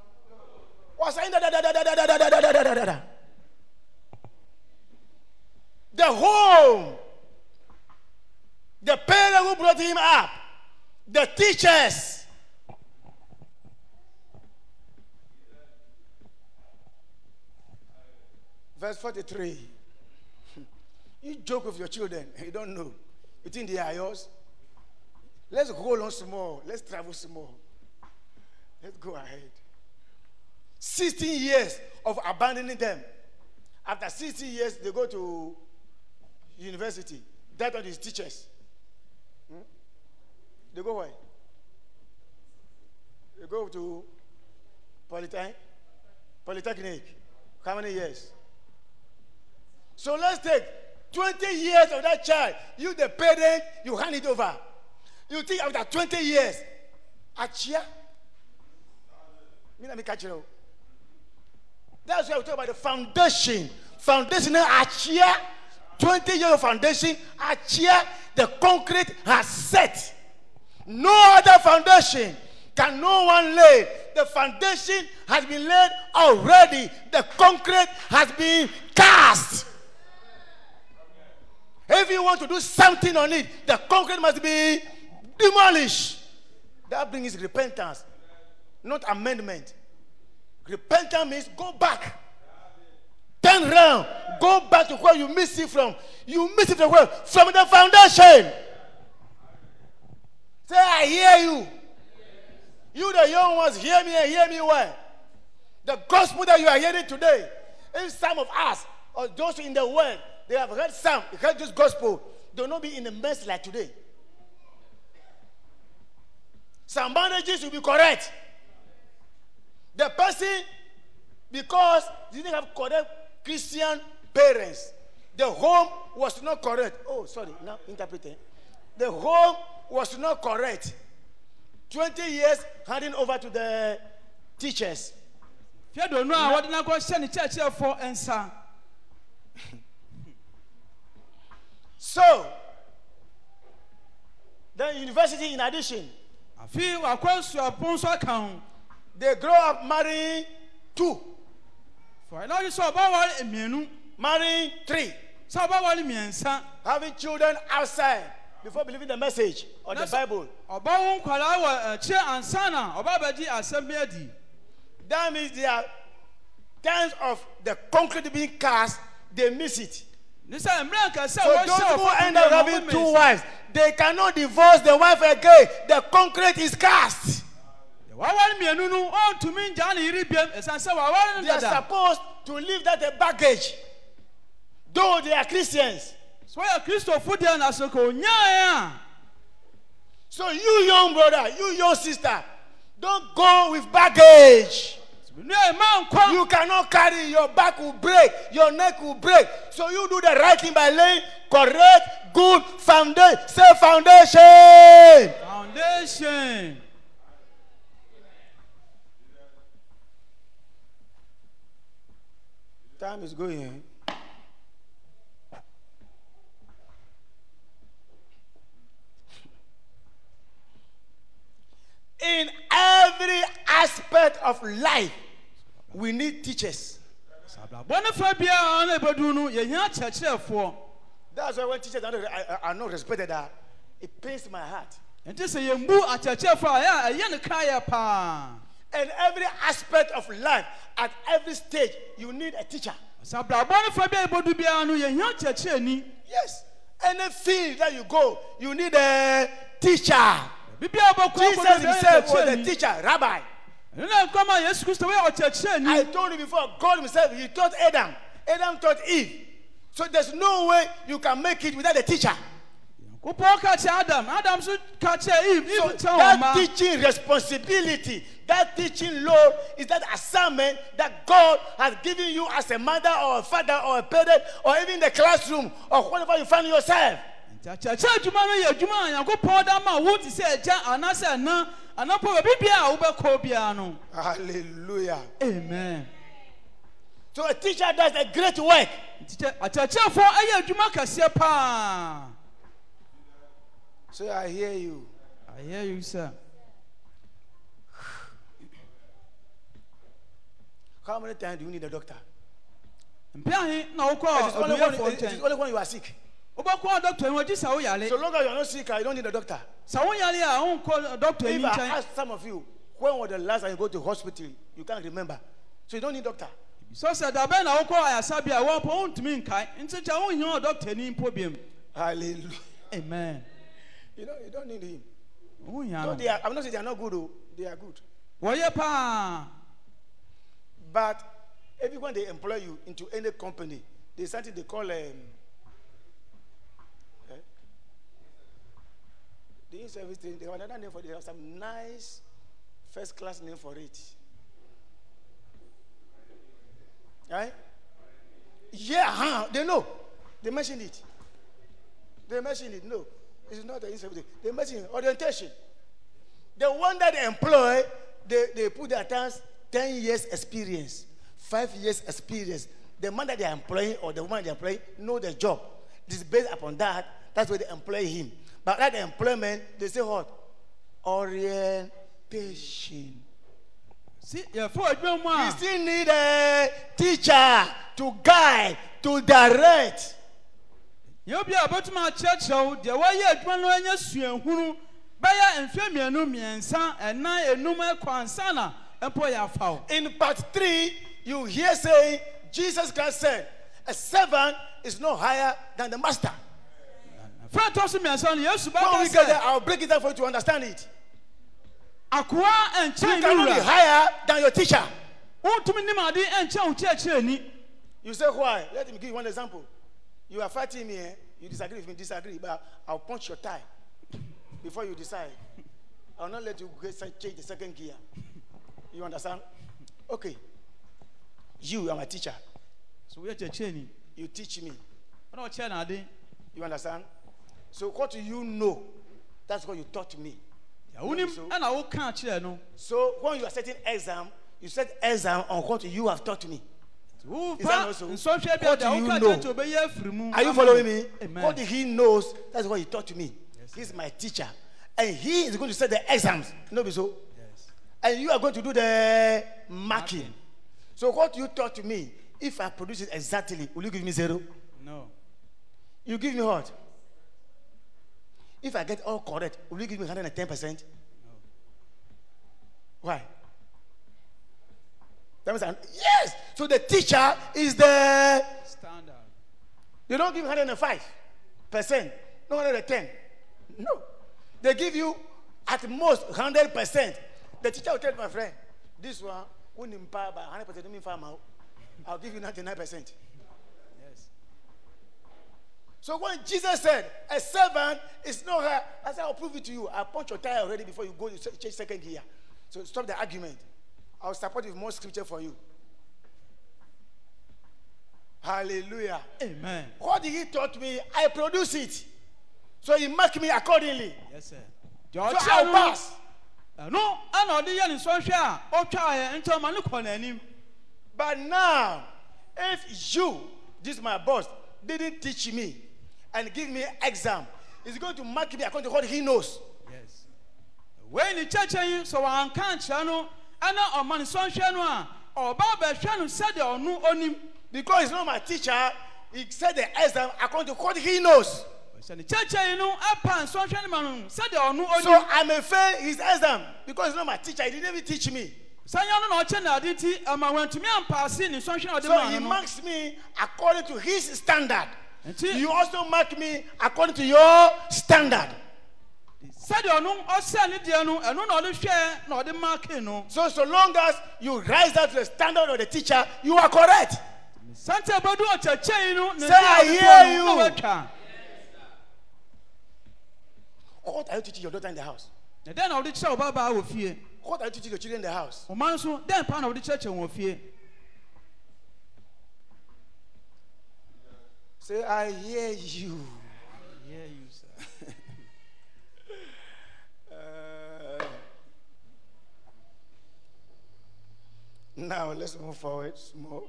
What's saying da da da da da da da da da da da. The home, the parent who brought him up, the teachers. Verse 43. You joke with your children, you don't know. You think they are yours? Let's go on small. Let's travel small. Let's go ahead. 16 years of abandoning them. After 16 years, they go to university. That are his teachers. Hmm? They go where? They go to Polytechnic. Polytechnic. How many years? So let's take 20 years of that child. You, the parent, you hand it over. You think after 20 years, Achia? Me catch you. That's why we talk about the foundation. Foundation Achia. 20 years of foundation, Achia, the concrete has set. No other foundation can no one lay. The foundation has been laid already. The concrete has been cast. If you want to do something on it, the concrete must be demolished. That brings repentance, not amendment. Repentance means go back. Turn around. Go back to where you missed it from. You missed it from where? From the foundation. Say, I hear you. You, the young ones, hear me and hear me well. The gospel that you are hearing today, if some of us or those in the world, they have heard some, heard this gospel, they will not be in a mess like today. Some marriages will be correct. The person, because he didn't have correct Christian parents, the home was not correct. Oh, sorry, now interpreting. The home was not correct. 20 years handing over to the teachers. fiadonu a wɔde no akɔhyɛ ne kyerɛkyerɛfoɔ nsa So, then university in addition. Àfi wàkọ́ suapun sọ kàn. They grow up marrying two. Fọ̀yìnà yìí sọ ọba wọlé mìínú. Marrying three. Sọ ọba wọlé mìínsa. Having children outside before believing the message or the bible. ọba wo nkwadaa wọ ẹkyẹ ansana ọba abẹji asẹm that means their terms of the concrete being cast they miss it. So those who end up having two wives, they cannot divorce the wife again. The concrete is cast. mmienu no ɔntumi ne sɛ They are supposed to leave that baggage. Though they are Christians. kristofo deɛ na So you young brother, you young sister, don't go with baggage. Nua ɛma nkɔ You cannot carry your back will break, your neck will break. So you do the right thing by laying correct, good foundation. Say foundation. foundation Time is going. Eh? In every aspect of life, we need teachers. bọ́n fẹ́ bí a ọ̀nà ìbẹ̀dùn nu yẹn yẹn akyerẹ́kyerẹ́foɔ. that's why when teachers are not, are not respected ah it pains my heart. nti sɛ yɛn bu akyerɛkyerɛfoɔ a ɛyɛ ne kaa yɛ paa. and every aspect of life at every stage you need a teacher. sàbàbọ̀ ní fẹ́ bí ibodù bí a nu yẹn yẹn akyerɛkyerɛ ni. yes any field that you go you need a teacher. bíbí àbọ̀kọ́ ọkọ̀ ní bẹ́ẹ̀ yẹn akyerɛ ni. Jesus himself was a teacher rabbi. Ɛno na nkɔma yesu kristo wɔyɛ ɔkyerɛkyerɛni I told you before, God himself, he taught Adam. Adam taught Eve. So there's no way you can make it without a teacher. kopɔn ka kyerɛ adam adam nso ka eve So eve kyerɛ wɔn that teaching responsibility, that teaching load is that assignment that God has given you as a mother or a father or a parent or even the classroom or whatever you find yourself. Nti akyerɛkyerɛ adwuma no yɛ adwuma a nyankopɔn da ma wo te sɛ agya anaasɛ ɛna anapɔ baabi bia a wobɛkɔ biara no Hallelujah. amen So a teacher does a great work. akyerɛkyerɛfoɔ ɛyɛ adwuma kɛseɛ paa So I hear you. I hear you sir How many times do you need a doctor? mpeahe na wokɔ aduyafoɔ nkyɛn only when you are sick. Wobɛkɔ dɔkta no wɔgye sɛ woyare So long as you are not sick, you don't need a doctor. sɛ woyare a wonkɔ dɔkta If I nkyɛn ask some of you, when was the last time you go to hospital? You can't remember. So you don't need doctor. so sɛ dabɛn na wokɔ ayasabea a wɔmpo wontumi nkae nti kyɛ wonhia dɔkta ni mpo biam Hallelujah. amen You don't, you don't need him. wohia No, no they are, I'm not saying they are not good, though. They are good. wɔyɛ paa But every when they employ you into any company, there's something they call um, thing. They have another name for it. They have some nice first class name for it. Right? Yeah, huh? They know. They mentioned it. They mentioned it. No, it's not the thing. They mentioned it. orientation. The one that they employ, they, they put their times 10 years experience, 5 years experience. The man that they are employing or the woman they are employing know the job. This is based upon that. That's why they employ him. But at the employment, they say what? Orientation. mu You still need a teacher to guide, to direct. yɛ obi a bɛtumi akyerɛkyerɛ wo deɛ wɔyɛ adwuma no anya suahunu bɛyɛ mfe mmienu mmiɛnsa ɛnan enum ɛkɔ ansa na mpo yɛ afa wo In part 3, you hear saying, Jesus Christ said, a servant is no higher than the master. When we get there, I'll break it down for you to understand it. You cannot be higher than your teacher. wontumi nim ade nkyɛn wo kyerɛkyerɛni You say, why? Let me give you one example. You are fighting me, eh? you disagree with me, disagree, but I'll punch your tie before you decide. I'll not let you change the second gear. You understand? Okay. You are my teacher. so woyɛ kyerɛkyerɛni You teach me. ɔna ɔkyerɛ no ade You understand? So what do you know? That's what you taught me. wonim ɛna woka kyerɛ no So when you are setting exam, you set exam on what you have taught me. Is What do you know? Are you following me? Amen. What he knows, that's what he taught me. He's my teacher. And he is going to set the exams. No, be so? Yes. And you are going to do the marking. So what you taught me, if I produce it exactly, will you give me zero? no You give me what? If I get all correct, will you give me 110%? No. Why? That means I'm- yes. So the teacher is the standard They don't give 105 percent, no 110. No. They give you at most 100 percent. The teacher will tell my friend, this one, when in power by 100 percent, mean farm out. I'll give you 99 percent. So when Jesus said, a servant is not her, I said, I'll prove it to you. I'll punch your tire already before you go to change second gear. So stop the argument. I'll support with more scripture for you. Hallelujah. amen What did he taught me? I produce it. So he marked me accordingly. yes sir So deɛ I'll ɔkyerɛ no pass. ɛno ɛna ɔde yɛ ne nsɔhwɛ a ɔtwaeɛ nti ɔma no kɔ n'anim But now, if you, this my boss, didn't teach me and give me exam, he's going to mark me according to what he knows. yes wei ne kyɛkyɛ yi sɛ wɔanka nkyerɛ no ɛna ɔma ne nsɔhwɛ no a ɔba bɛhwɛ no sɛdeɛ ɔno onim Because he's not my teacher, he said the exam according to what he knows. sɛ ne kyɛkyɛ yi no ɛpa nsɔhwɛ no ma no sɛdeɛ ɔno So onim I may fail his exam because he's not my teacher. He didn't even teach me. sanya no na ɔkyɛ ne ade ti ɛma wɔantumi ampaase ne nsɔhwɛ a ɔde So ma he no no marks me according to his standard. Nti You also mark me according to your standard. sɛdeɛ ɔno ɔsɛ ne deɛ no ɛno na ɔde hwɛ na ɔde maake no So, so long as you rise up to the standard of the teacher, you are correct. sante bɛdu ɔkyɛkyɛ yi no ne Say, deɛ I ɔde hear kɔ no you. na watwa What are you teaching your daughter in the house? na dɛn na ɔde kyerɛ wo babaa wɔ fie What are you teaching your children in the house? ɔma no so dɛn paa na ɔde kyerɛkyerɛ wɔn wɔ Say, I hear you. I hear you, sir. Uh, now let's move forward small.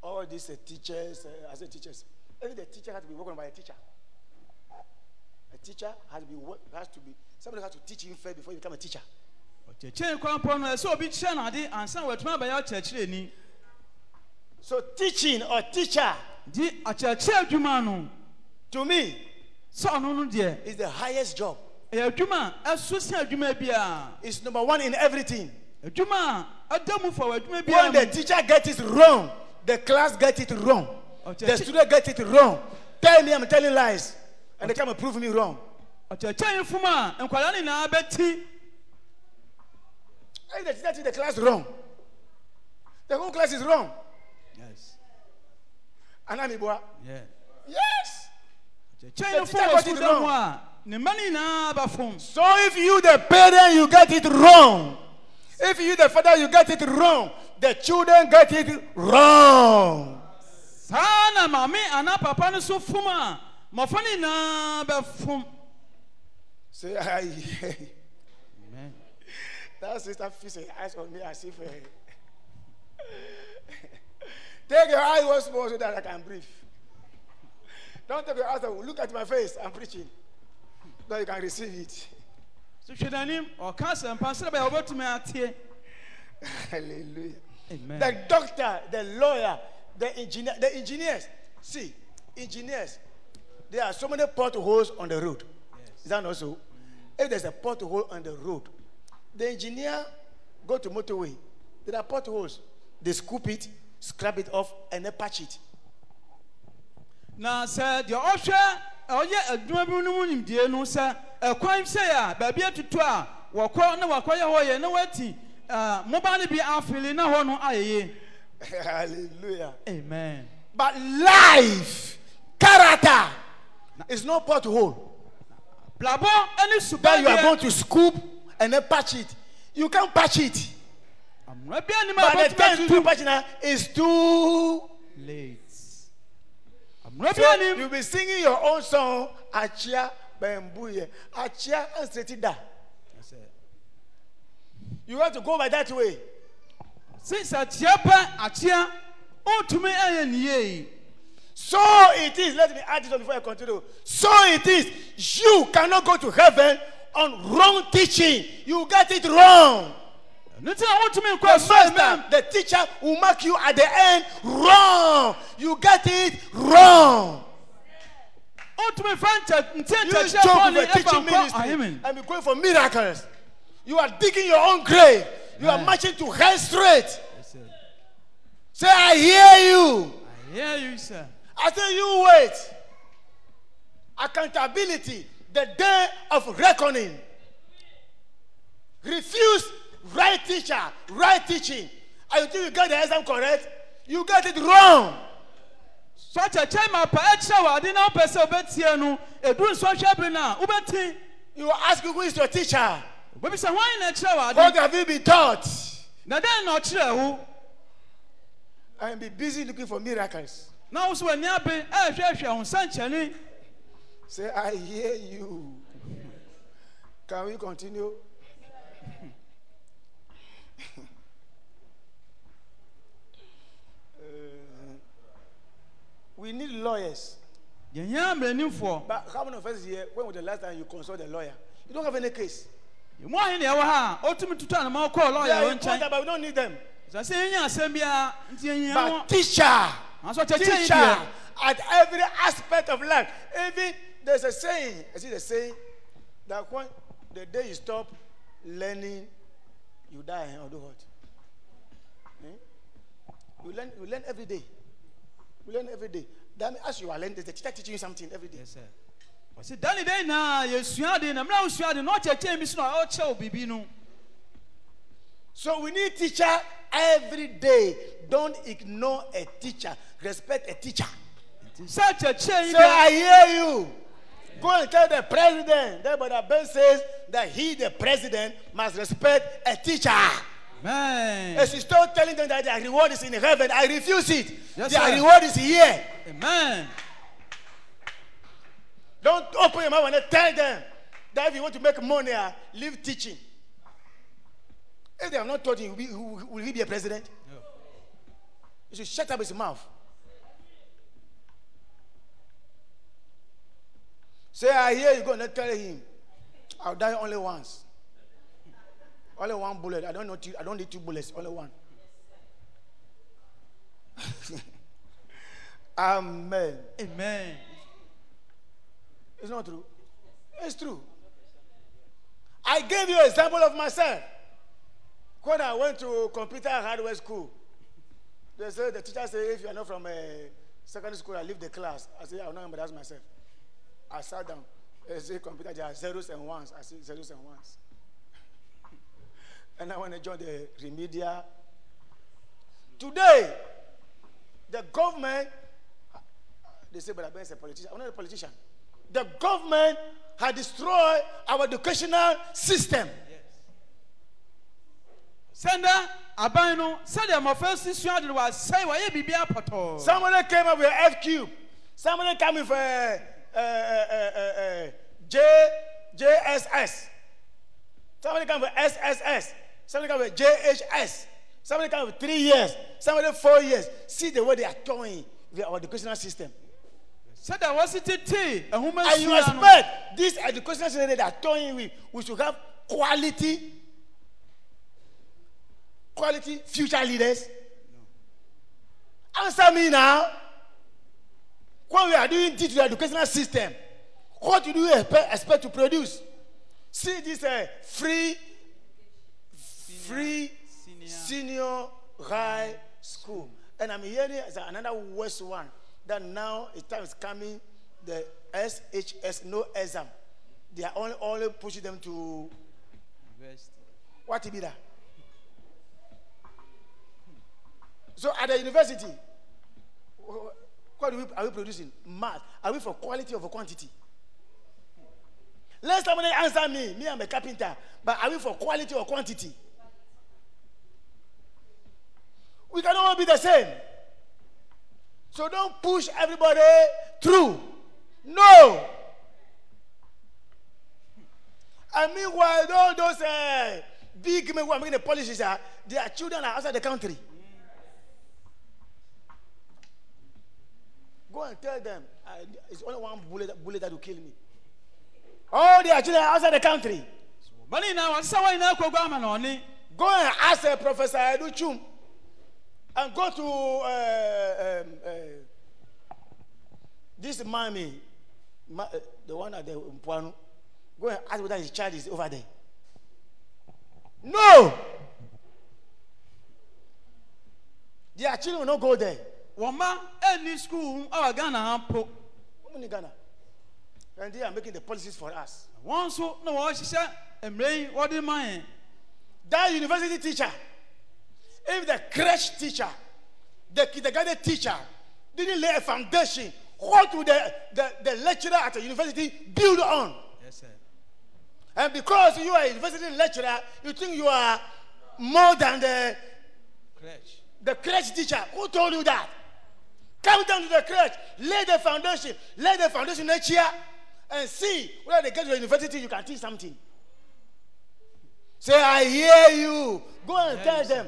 All these uh, teachers, uh, I say teachers, every the teacher has to be working by a teacher. A teacher has to be has to be somebody has to teach him first before you become a teacher. Ɔkyerɛkyerɛni kwan pɔ no ɛsɛ obi kyerɛ no ade ansa na watumi abɛyɛ ɔkyerɛkyerɛni So teaching or teacher nti akyerɛkyerɛ adwuma no to me sɛ ɔno no deɛ is the highest job. ɛyɛ adwuma a ɛso sɛ adwuma biara It's number one in everything. adwuma a ɛda mu fa wɔ adwuma When the teacher gets it wrong, the class gets it wrong. The student gets it wrong. Tell me I'm telling lies. And they come and prove me wrong. ɔkyerɛkyerɛni fom a nkwadaa nyinaa bɛti If the teacher teach the class wrong, the whole class is wrong. yes Ibua. yeah. Yes. The teacher got it wrong. So if you, the parent, you get it wrong. If you, the father, you get it wrong. The children get it wrong. saa na maame anaa papa no so fom a mmɔfra no nyinaa bɛfom Say. that sister fixed her eyes on me as if. Uh, take your eyes once more so that I can breathe. Don't take your eyes and look at my face. I'm preaching. So you can receive it. so hwɛ n'anim ɔka asɛmpa sɛ bɛyɛ wɔbɛtumi ateɛ Hallelujah. Amen. The doctor, the lawyer, the engineer, the engineers. See, engineers, there are so many potholes on the road. Is that not so? If there's a pothole on the road, the engineer go to motorway. There are potholes. They scoop it, scrap it off, and then patch it. na sɛ deɛ ɔhwɛ ɔyɛ adwuma bi no mu nimdie no sɛ ɛkwan sɛ a baabi atutu a wɔkɔ na wɔakɔyɛ hɔ yɛ na wɔati ah, mobile no bi afili na hɔ no ayɛye Hallelujah. amen But life, character, is no pothole brabɔ ne that you are going subadeɛ to scoop and then patch it. You can't patch it. By the time to patch now is too late So you'll be singing your own song, Achia Bambuye. Achia and Setida. You have to go by that way. since pɛ akyea ɔntumi ayɛ ne yie So it is. Let me add this before I continue. So it is. You cannot go to heaven on wrong teaching. You get it wrong. ne nti na wɔntumi The master, the teacher will mark you at the end wrong. You get it wrong. ɔntumi fa nkyɛ nkyɛn You joke with a teaching ministry ahemen and be going for miracles. You are digging your own grave. You are marching to hell straight. Say, I hear you. I hear you sir. I say, you wait. Accountability, the day of reckoning. Refuse right teacher, right teaching. And you think you get the exam correct? You get it wrong. so akyɛkyɛn ma pa ɛkyerɛ wɔ ade na wopɛ sɛ wobɛtie no ɛduru nsɔhwɛ bere no a wobɛti You ask who is your teacher. wobɛbisa hwan na ɛkyerɛ wɔ What ade have you been taught? na dɛn na ɔkyerɛ wo And be busy looking for miracles. na wo so w'ani abe ɛhwɛhwɛ ho nsɛnkyɛnne Say, I hear you. Can we continue? Uh, we need lawyers. But how many of us here, when was the last time you consult a lawyer? You don't have any case. mu ahe na ɛwɔ ha a ɔtumi tutu anoma ɔkɔɔ They lɔya are wɔ important, nkyɛn but we don't need them. But teacher, teacher, at every aspect of life. Even there's a saying, I see the saying that when the day you stop learning, you die or do what? Hmm? You learn, you learn every day. You learn every day. That means as you are learning, there's a teacher teaching you something every day. Yes, sir. ɔsi dani dɛn na yɛsua de na mmerɛ a wosua de na ɔkyɛkyɛn bi so na ɔkyɛ wo biribi no So we need teacher every day. Don't ignore a teacher. Respect a teacher. sɛ kyɛkyɛn yi So I hear you. Go and tell the president. That Brother Ben says that he, the president, must respect a teacher. Amen. As you start telling them that their reward is in heaven, I refuse it. Yes, their sir. reward is here. Amen. Don't open your mouth and tell them that if you want to make money, ah, leave teaching. If they have not taught you, will, be- will will he be a president? No. You should shut up his mouth. Say, I hear you go and tell him, I'll die only once. Only one bullet. I don't know. Two, I don't need two bullets. Only one. Amen. Amen. It's not true. It's true. I gave you an example of myself. When I went to computer hardware school, they said the teacher said, if you are not from a secondary school, I leave the class. I said, I will not embarrass myself. I sat down. They say computer there are zeros and ones. I said zeros and ones. and I want to join the remedial. Today, the government they say, but Ben is a politician. I'm not a politician. The government had destroyed our educational system. sɛnɛ aban no sɛdeɛ mmɔfra si sua de no wasɛe wɔyɛ biribi apɔtɔɔ Somebody came up with F cube. Somebody came with uh, J, JSS. Somebody came with SSS. Somebody came with JHS. Somebody came with three years. Somebody four years. See the way they are toying with our educational system. sɛdeɛ wɔsi tete ahoma And you sua no expect this educational system that they are toying with, we should have quality, quality future leaders. Answer me now. When we are doing this to the educational system, what do you expect, to produce? See this uh, free, free senior. senior high school. And I'm hearing another worse one that now it time is coming, the SHS, no exam. They are only, only pushing them to what it be that? So at the university, what are we, are we producing? Math. Are we for quality or for quantity? Let somebody answer me. Me, I'm a carpenter. But are we for quality or quantity? We cannot all be the same. So don't push everybody through. No. And meanwhile, all those uh, big men who are making the policies, uh, their children are outside the country. Go and tell them uh, it's only one bullet, bullet that will kill me. All their children outside the country. Go and ask uh, Professor Edu Chum and go to uh, um, uh, this mommy, ma, uh, the one at the Mpuano. Go and ask whether his child is over there. No! Their children will not go there. Wɔn mma ɛnni sukuu ɛwɔ ghana ha mpo Women in Ghana. And they are making the policies for us. wɔn nso na wɔrehyehyɛ mmerɛ yi wɔde ma yɛn That university teacher, if the crèche teacher, the kindergarten teacher didn't lay a foundation, what would the, the, the lecturer at the university build on? yes sir And because you are a university lecturer, you think you are more than the, crèche the crèche teacher. Who told you that? Come down to the crèche, lay the foundation, lay the foundation next year, and see whether they get to the university, you can teach something. Say, I hear you. Go and tell them.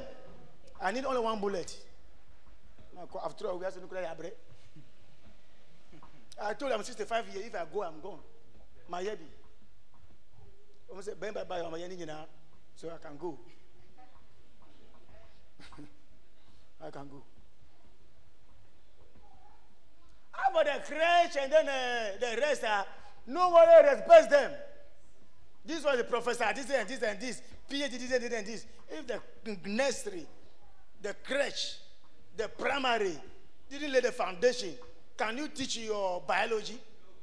I need only one bullet. After all, we have to nuclear abre. I told them I'm 65 years. If I go, I'm gone. My head. I'm say, bye bye bye. I'm a now, so I can go. I can go. How about the crèche and then uh, the rest? Uh, nobody respects them. This was the professor, this and this and this, PhD, this and this and this. If the nursery, the crèche, the primary didn't lay the foundation, can you teach your biology,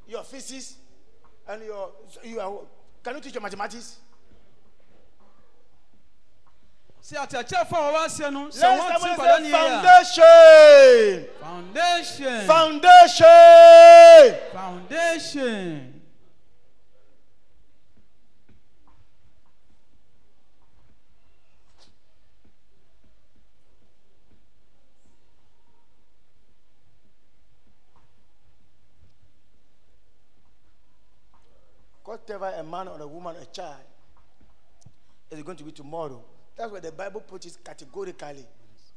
your physics, and your, your can you teach your mathematics? sɛ akyerɛkyerɛfo a wɔwɔ aseɛ no sɛ ti nkwadaa ni yɛ foundation foundation foundation. Whatever a man or a woman a child is going to be tomorrow. That's why the Bible puts it categorically.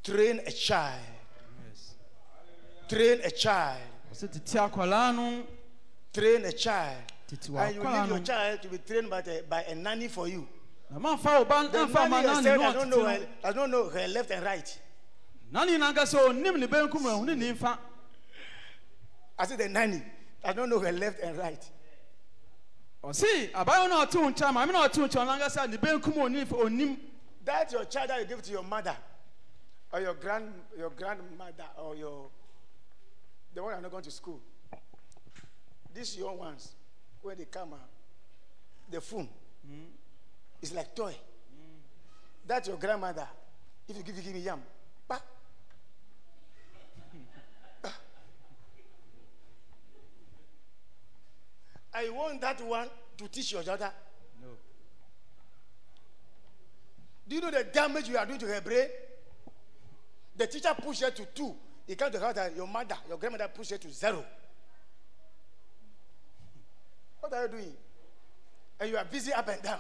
Train a child. Yes. Train a child. ɔsɛ tete akwaraa no Train a child. tete And you leave wakwaraa your no child to be trained by a, by a nanny for you. na mamfa wo ba The amfa ma nanny na ne herself no does not know ɔtete her, does not know her left and right. no na ne nankasa ɔnim ne benkum na ɔhune ne mfa I said the nanny does not know her left and right. ɔse abayewa no a ɔte wo nkyɛn maame no a ɔte wo nkyɛn no nankasa ne benkum ɔnim ɔnim That's your child that you give to your mother or your grand your grandmother or your the one that are not going to school. These young ones, when they come out, the phone hmm. is like toy. Hmm. That's your grandmother. If you give you give me yam, pa. I want that one to teach your daughter. No. Do you know the damage you are doing to her brain? The teacher pushed her to two. He comes to her that your mother, your grandmother pushed her to zero. What are you doing? And you are busy up and down.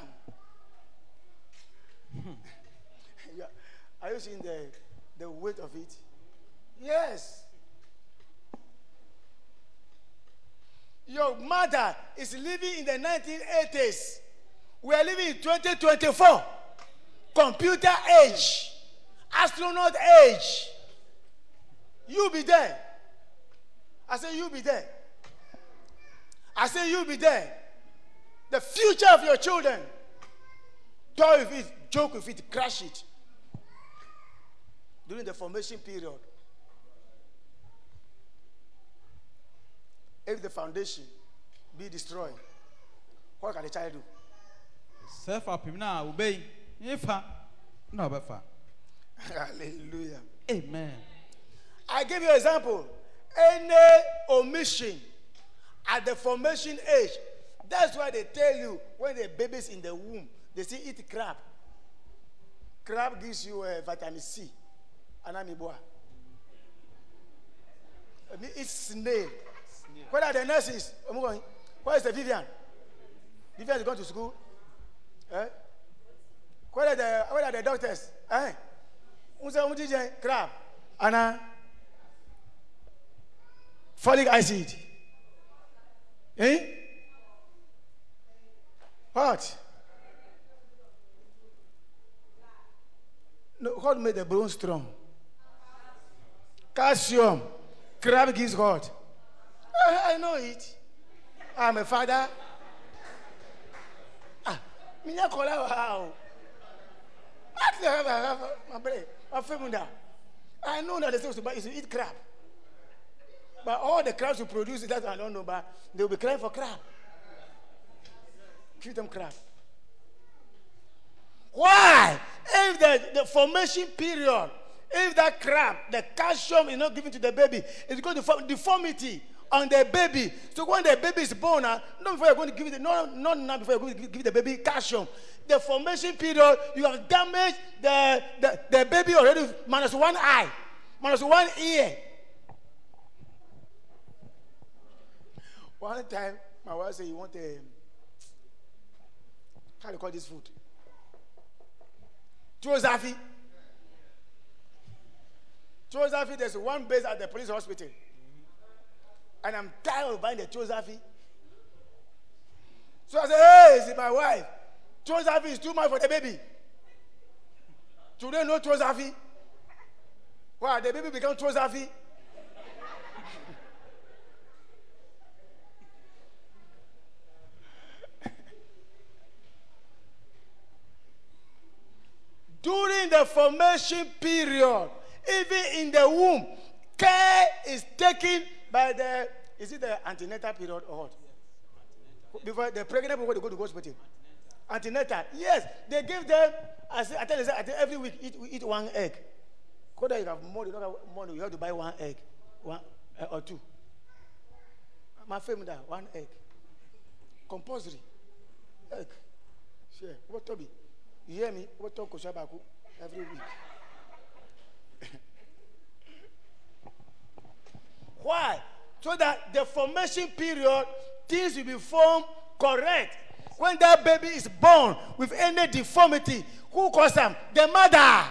You are, are you seeing the, the weight of it? Yes. Your mother is living in the 1980s. We are living in 2024. Computer age, astronaut age. You be there. I say, you be there. I say, you be there. The future of your children. Toy with it, joke with it, crash it. During the formation period. If the foundation be destroyed, what can the child do? sɛ fapem no a wobɛyi ne fa na ɔbɛfa Hallelujah. amen I give you an example. Any omission at the formation age, that's why they tell you when the baby's in the womb, they say eat crab. Crab gives you uh, vitamin C. Anamiboa. I mean, it's snail. What are the nurses? Where is the Vivian? Vivian is going to school. Eh? Where are the Where are the doctors? Eh? Crab. Anna. Folic acid. Eh? What? No, what made the bone strong? Calcium. Crab gives what? I, I know it. I'm a father. Ah, minya kola wow. What the hell? I have my brain, my family. I know that they're supposed to buy to eat crab. But all the crabs who produce that I don't know, but they will be crying for crab. Give them crab. Why? If the, the formation period, if that crab, the calcium is not given to the baby, it's going to form deformity on the baby. So when the baby is born, uh, not before you're going to give it, not, not now before you're going to give the baby calcium. The formation period, you have damaged the, the, the baby already minus one eye, minus one ear. One time, my wife said, You want a. How do you call this food? Trozafi. Trozafi, there's one base at the police hospital. And I'm tired of buying the Trozafi. So I said, Hey, is it my wife? Trozafi is too much for the baby. Today, no Trozafi. Why? The baby become Trozafi. during the formation period, even in the womb, care is taken by the is it the antenatal period or what? Before the pregnant before they go to hospital. Antenatal. Yes, they give them. I, say, I tell you, I tell every week eat, eat one egg. Whether you have money, you don't have money, you have to buy one egg, one uh, or two. My family, that one egg, compulsory egg. Share. What Toby? You hear me? What talk Koshabaku every week? Why? So that the formation period, things will be formed correct. When that baby is born with any deformity, who caused them? The mother.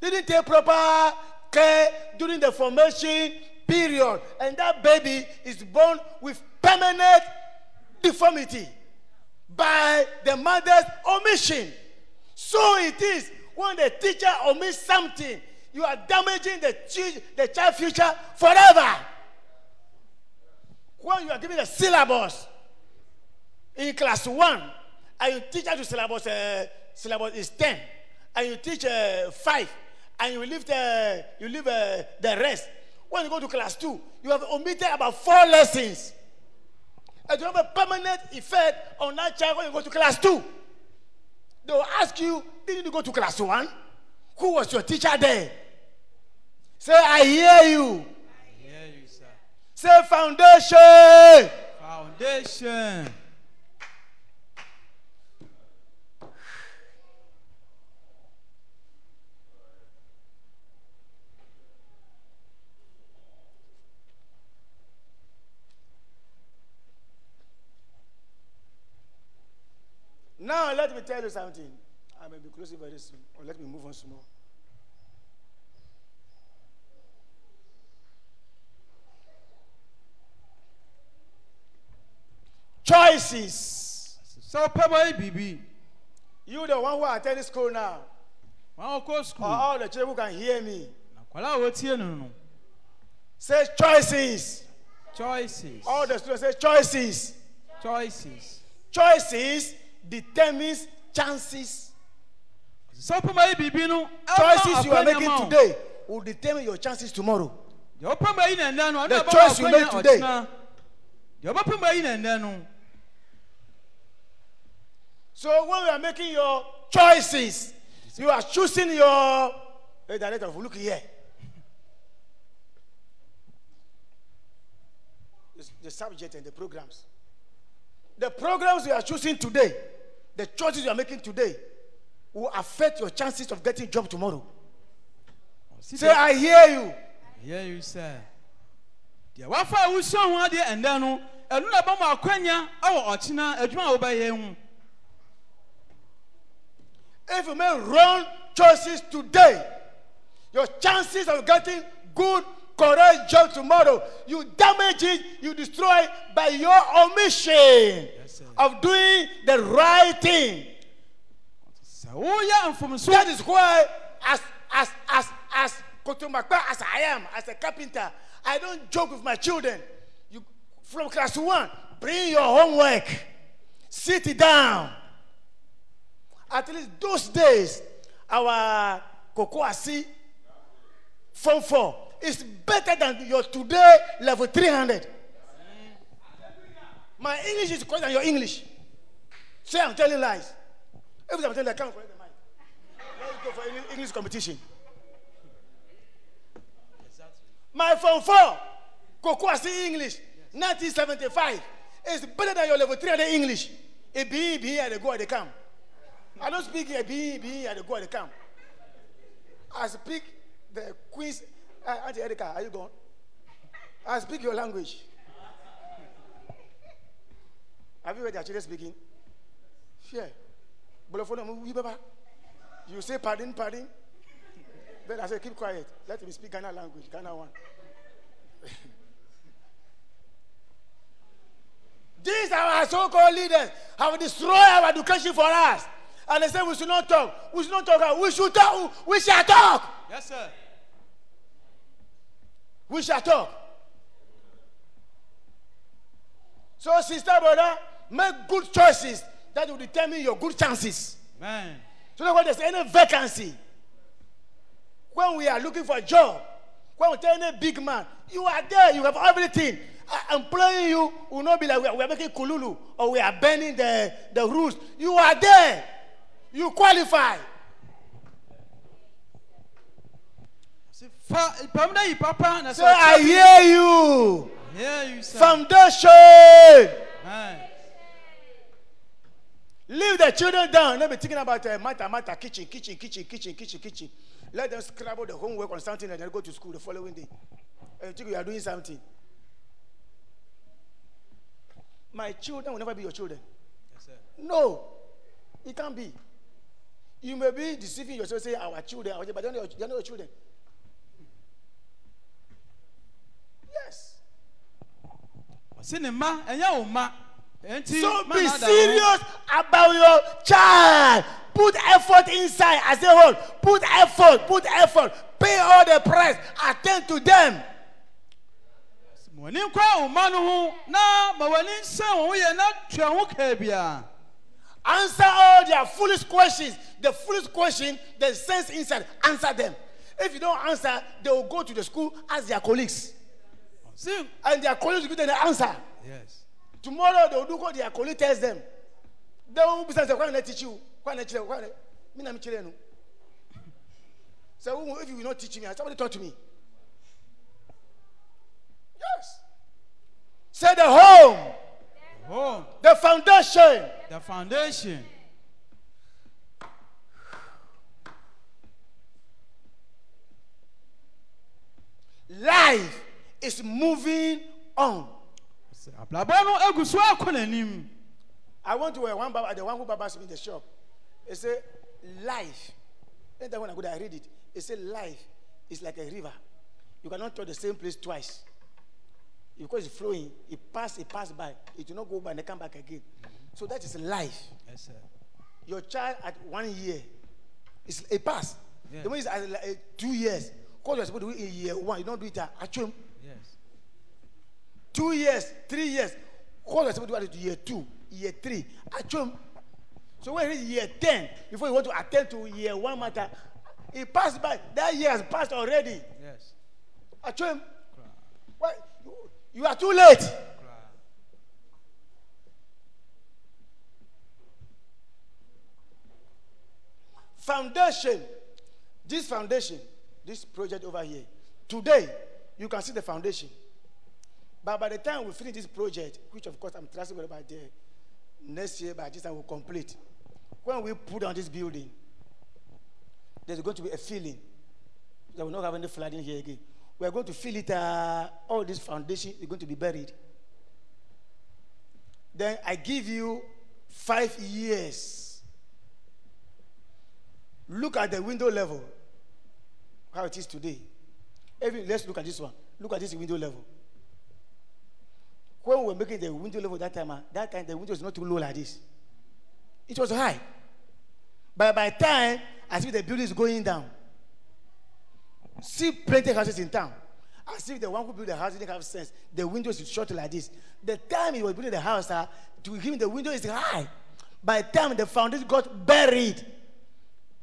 Didn't take proper care during the formation period. And that baby is born with permanent deformity by the mother's omission. So it is when the teacher omits something, you are damaging the, chi- the child future forever. When you are giving the syllabus in class one, and you teach how to syllabus, uh, syllabus is 10, and you teach uh, 5, and you leave, the, you leave uh, the rest. When you go to class two, you have omitted about four lessons. And you have a permanent effect on that child when you go to class two. They will ask you, didn't you go to class one? Who was your teacher there? Say, I hear you. I hear you, sir. Say, foundation. Foundation. Now, let me tell you something. I may be closing very soon, or let me move on small. Choices. Sɛ ɔpɛ ma yi biribi, You, the one who are attending school now, wɔn a wɔkɔ or all the children who can hear me, say choices. choices, All the students say choices. choices. Choices determines chances. Sɛ ɔpɛ ma yi biribi no, ɛma Choices you are akwanya making ma wo. today will determine your chances tomorrow. Deɛ ɔpɛ ma yi na ɛnɛ no, ɔno The na ɛbɛma choice you akwanya make today. ɔkyena. Deɛ ɔbɛpɛ ma yi na ɛnɛ no, So when you are making your choices, you are choosing your. Hey, director, look here. It's the subject and the programs. The programs you are choosing today, the choices you are making today, will affect your chances of getting job tomorrow. Say, I hear you. hear you sɛ, deɛ wafa a wusua ho adeɛ no, ɛno na ɛbɛma akwanya ɛwɔ ɔkyena adwuma a wɔbɛyɛ ho. If you make wrong choices today, your chances of getting good, correct job tomorrow, you damage it, you destroy it by your omission sir. of doing the right thing. Sɛ woyɛ mfomso That is why, as as as as Kotomakpa, as I am, as a carpenter, I don't joke with my children. You from class one, bring your homework, sit down. At least those days, our Kokoasi form four is better than your today level 300. My English is better than your English. Say I'm telling lies. Every time I'm telling lies, come correct the mind. Let's go for English- English competition. My phone four, Kokoasi English, 1975, is better than your level 300 English. A B, B, they go, they come. I don't speak a B, B, they go, they come. I speak the Queen's. Uh, Auntie Erica, are you gone? I speak your language. Have you heard your children speaking? Fear. You say pardon, pardon. Then I say, keep quiet. Let me speak Ghana language, Ghana one. These are our so-called leaders have destroyed our education for us. And they say we should not talk. We should not talk. We should talk. We shall talk. Yes, sir. We shall talk. So, sister, brother, make good choices that will determine your good chances. Man. So that when there's any vacancy, when we are looking for a job, when we tell any big man, you are there, you have everything. Employing you will not be like we are, we are making kululu or we are bending the, the rules. You are there. You qualify. Sɛ fa pam na yi papa na So I hear you. hear you, sir. Foundation. Leave the children down. Let me thinking about uh, matter, matter, kitchen, kitchen, kitchen, kitchen, kitchen, kitchen. Let them scrabble the homework on something and then go to school the following day. And you think you are doing something. My children will never be your children. No, it can't be. You may be deceiving yourself, saying our children, our children, but they're not your, they're not your children. Yes. ɔsi ne mma ɛnyɛ wo mma enti So be na ada wo. serious about your child. Put effort inside as a whole. Put effort, put effort. Pay all the price. Attend to them. ma w'ani nkɔ wo mma no ho na ma w'ani nhyɛ wɔn ho yɛ na tua ho kaa biara Answer all their foolish questions. The foolish question, the sense inside, answer them. If you don't answer, they will go to the school, as their colleagues. Si And their colleagues will give them the answer. yes Tomorrow they will do what their colleague tells them. They will be saying, Why not teach you? Why not teach you? Why not? Me chile no. So if you will not teach me, somebody talk to me. Yes. Say the home, home the foundation, the foundation life is moving on. Sɛ abrabɔ no egu so akɔ n'anim I went to one baba, the one who babas me in the shop. He said, life. Anytime when I go there, I read it. He said, life is like a river. You cannot touch the same place twice. Because it's flowing, it pass, it pass by. It will not go by and come back again. So that is life. ɛsɛ Your child at one year, it's a pass. Yeah. The one is at like, two years. Because you're supposed to do it in year one, you don't do it at actually yes two years, three years. Call yourself to do it to year two, year three. Achum. So when you reach year 10, before you want to attend to year one matter, it passed by. That year has passed already. yes Achum. Why? You, you are too late. Foundation. This foundation, this project over here. Today, you can see the foundation. But by the time we finish this project, which of course I'm trusting God about the next year, by this time we'll complete. When we put on this building, there's going to be a feeling that we'll not have any flooding here again. We're going to fill it, uh, all this foundation is going to be buried. Then I give you five years. Look at the window level, how it is today. Even, let's look at this one. Look at this window level. When we were making the window level that time, ah, that time the window was not too low like this. It was high. But by the time I see the building is going down, see plenty of houses in town. As if the one who built the house didn't have sense. The windows is short like this. The time he was building the house, uh, to him the window is high. By the time the foundation got buried.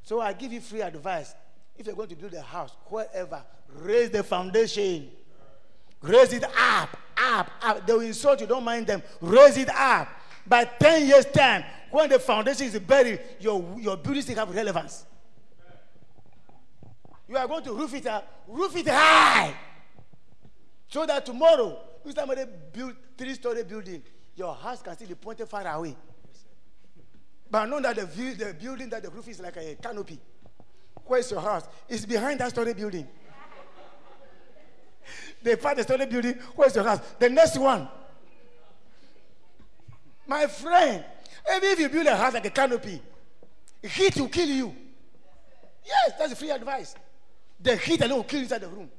So I give you free advice. If you're going to build a house, wherever, raise the foundation. Raise it up, up, up. They will insult you, don't mind them. Raise it up. By 10 years' time, when the foundation is buried, your, your building still have relevance. You are going to roof it up, roof it high. So that tomorrow, if somebody build three-story building, your house can still be pointed far away. But know that the, view, the building that the roof is like a canopy. Where's your house? It's behind that story building. They find the story building. Where's your house? The next one. My friend, even if you build a house like a canopy, heat will kill you. Yes, that's free advice. The heat alone will kill you inside the room.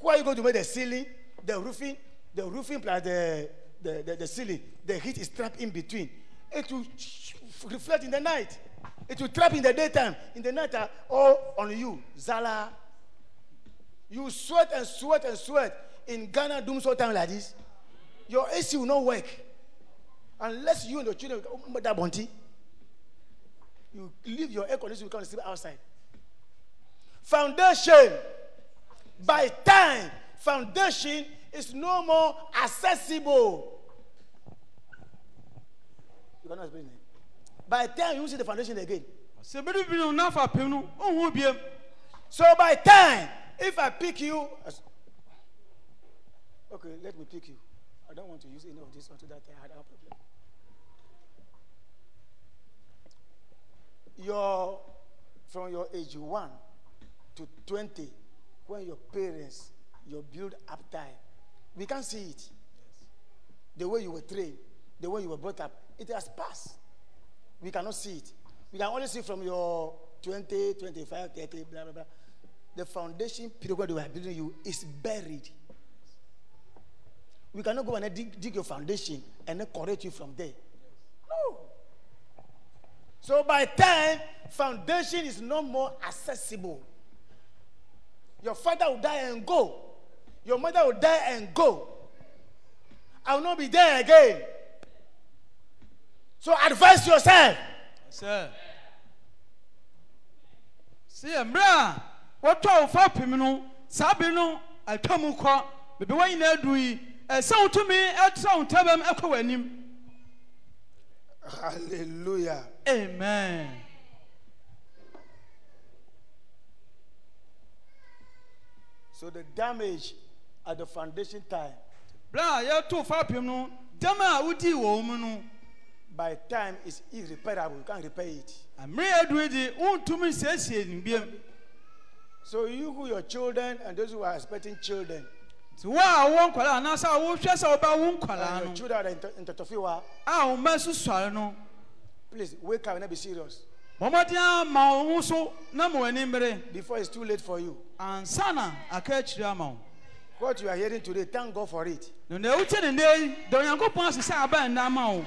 Who are you going to make the ceiling, the roofing, the roofing plus the, the, the, the ceiling? The heat is trapped in between. It will reflect in the night. It will trap in the daytime. In the night, uh, all on you. Zala. You sweat and sweat and sweat. In Ghana, doom so time like this. Your AC will not work. Unless you and your children open that bounty. You leave your air conditioner, you come and sleep outside. Foundation. By time, foundation is no more accessible. You cannot explain it. By time, you won't see the foundation again. So by time, if I pick you, okay, let me pick you. I don't want to use any of this until that I had a problem. Your from your age one to twenty, when your parents, your build up time, we can see it. Yes. The way you were trained, the way you were brought up, it has passed. We cannot see it. We can only see from your 20, 25, 30, blah, blah, blah. The foundation period where they were building you is buried. We cannot go and dig, dig your foundation and then correct you from there. No. So by time foundation is no more accessible, your father will die and go. Your mother will die and go. I will not be there again. So advise yourself. sɛ sɛ yɛ mmerɛ a wɔtɔ wo fa pem no saa bere no atwa mu kɔ bebe wa nyinaa adu yi ɛsɛ wo tumi ɛtra wo ntabam ɛkɔ w'anim Hallelujah. amen So the damage at the foundation time, berɛ a yɛto fa pem no dɛm a wodii wɔ wo mu no by time is irreparable. You can't repair it. mmerɛ yɛ adu yi de wontumi nsiesie ne biam So you who your children and those who are expecting children, nti wo a wowɔ nkwadaa anaasɛ a wohwɛ sɛ wobɛwo and nkwadaa your no children are in, in Totofiwa, a wo mma so sɔre no please wake up and not be serious. Bɔmmɔden ama wo ho so na ma w'ani mmere before it's too late for you. ansa na aka akyiri ama wo What you are hearing today, thank God for it. na na wotie ne nnɛ yi da onyankopɔn ase sɛ aba nna ama wo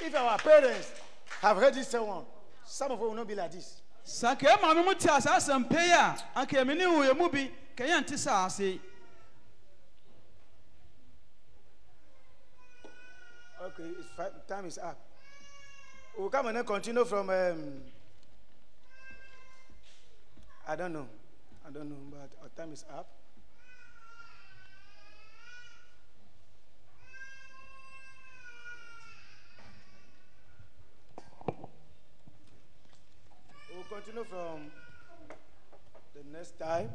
If our parents have heard this sermon, some of us will not be like this. Sɛ ka maame mu te a saa asɛmpa yi a anka yɛme ne hu yɛ mu bi ka yɛnte sɛ ase Okay, it's five, time is up. We'll come and then continue from. Um, I don't know. I don't know, but our time is up. We'll continue from the next time,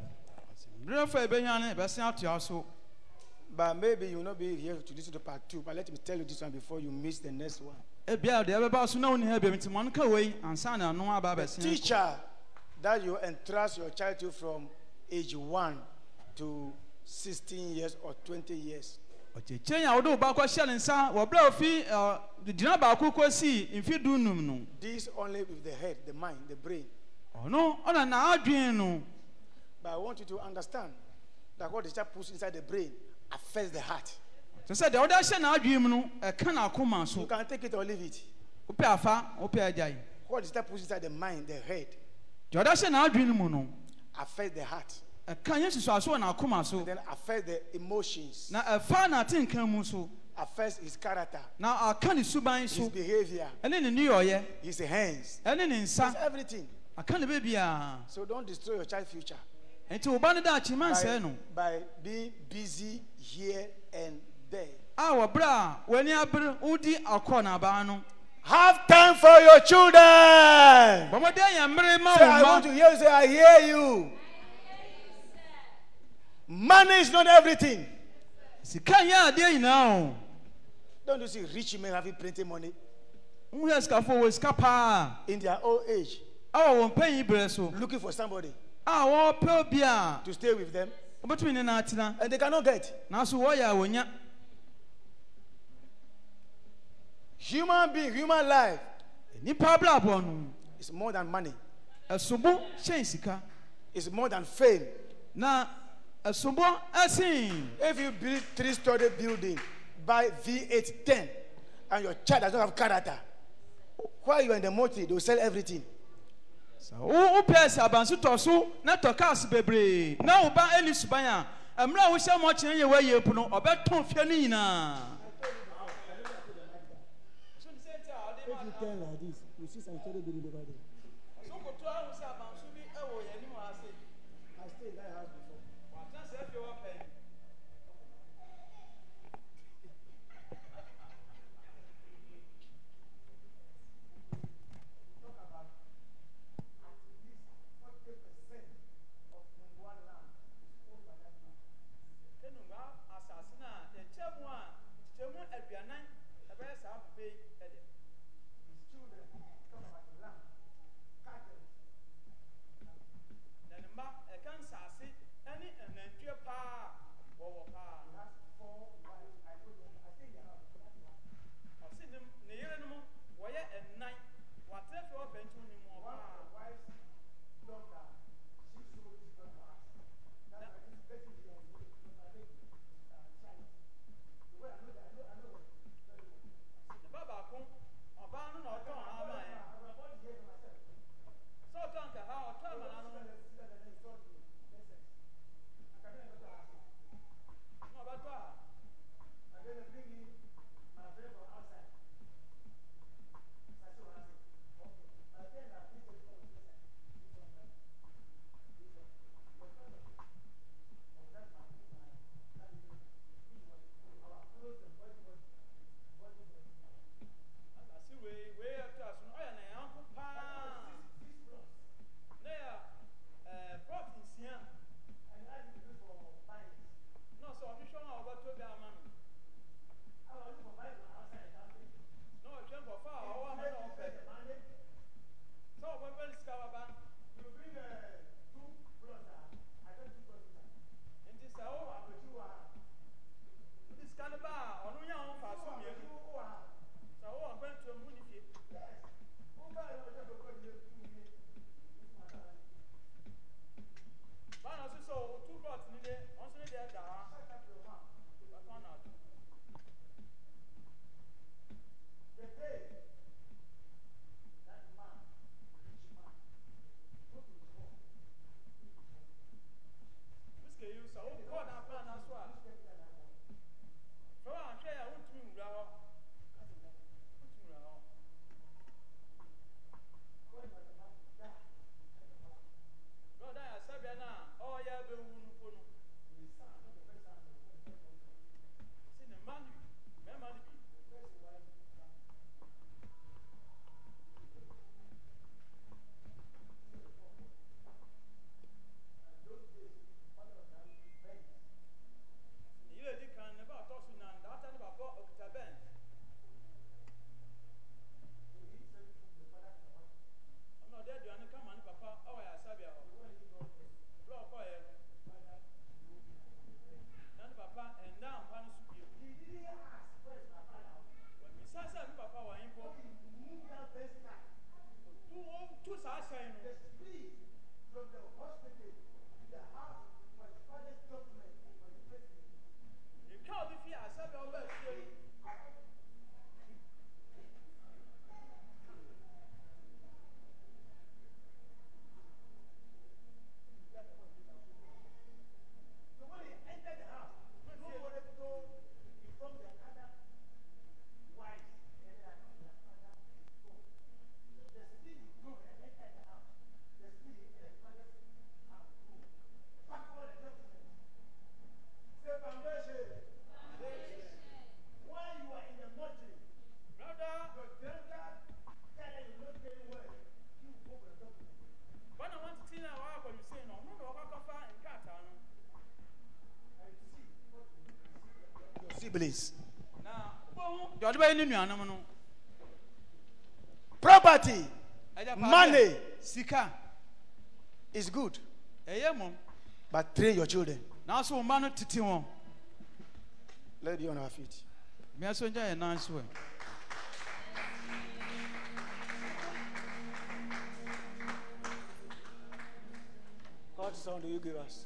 mmerɛ fa yɛbɛhia no yɛbɛsen atoa so but maybe you will not be here to listen to part two. But let me tell you this one before you miss the next one. ebia deɛ ɛbɛba so na wonni ha biam nti ma no ka wei ansa na ano aba The abɛsen teacher that you entrust your child to from age 1 to 16 years or 20 years. Ɔkyekyɛn a wode wo ba kɔhyɛ ne nsa wɔ berɛ a ofi gyina baako kɔsii mfe du num no This only with the head, the mind, the brain. ɔno ɔna n'adwene no But I want you to understand that what the child puts inside the brain affects the heart. sɛ sɛ deɛ wode ahyɛ n'adwene mu no ɛka n'akoma You so can take it or leave it. wopɛ afa wopɛ agyae What the child puts inside the mind, the head, deɛ wode ahyɛ n'adwene mu no affects the heart. Ɛka nyɛ susuaso wɔ n'akoma so. Then affects the emotions, na ɛfa n'atenka mu so. Affects his character, na aka ne suban his so behavior, ɛne ne nneyɔɔyɛ his hands, ɛne ne nsa. Everything. aka ne baabiaa So don't destroy your child's future. enti wo ba no da akyima by, nsɛe no. by being busy here and there. a wɔ berɛ a w'ani abere wodi akɔ n'abaa no. Have time for your children. yɛ ma Say, I want to hear you. Say, I hear you. Money is not everything. sika nyɛ adeɛ nyinaa o. Don't you see rich men having plenty money? Wohɛ sikafoɔ wɔ sika paa. In their old age, a wɔ wɔn panyin berɛ so. Looking for somebody a wɔpɛ obi a. to stay with them, wɔbɛtumi ne atena. And they cannot get. nanso wɔyɛ a wɔnya Human being, human life nnipa abrabɔ no. is more than money. ɛsobo hyɛn sika. It's more than fame. na ɛsobo ɛsen If you build three-story building, buy V8 10, and your child does not have character, while you are in the multi, they will sell everything. wo wopɛ sɛ abanso tɔ so na tɔ cars bebree na wo ba ani suban a mmerɛ a wohyɛ mmɔkyerɛ yɛ woayɛ po no ɔbɛtɔn fie no nyinaa If you turn like this, you see some story building over there. No Property, ɛgya pa money sɛ sika is good, ɛyɛ mmom but train your children. nanso wo mma no tete wɔn Let's be on our feet. mmea so ngya yɛ nan so ɛ What song do you give us?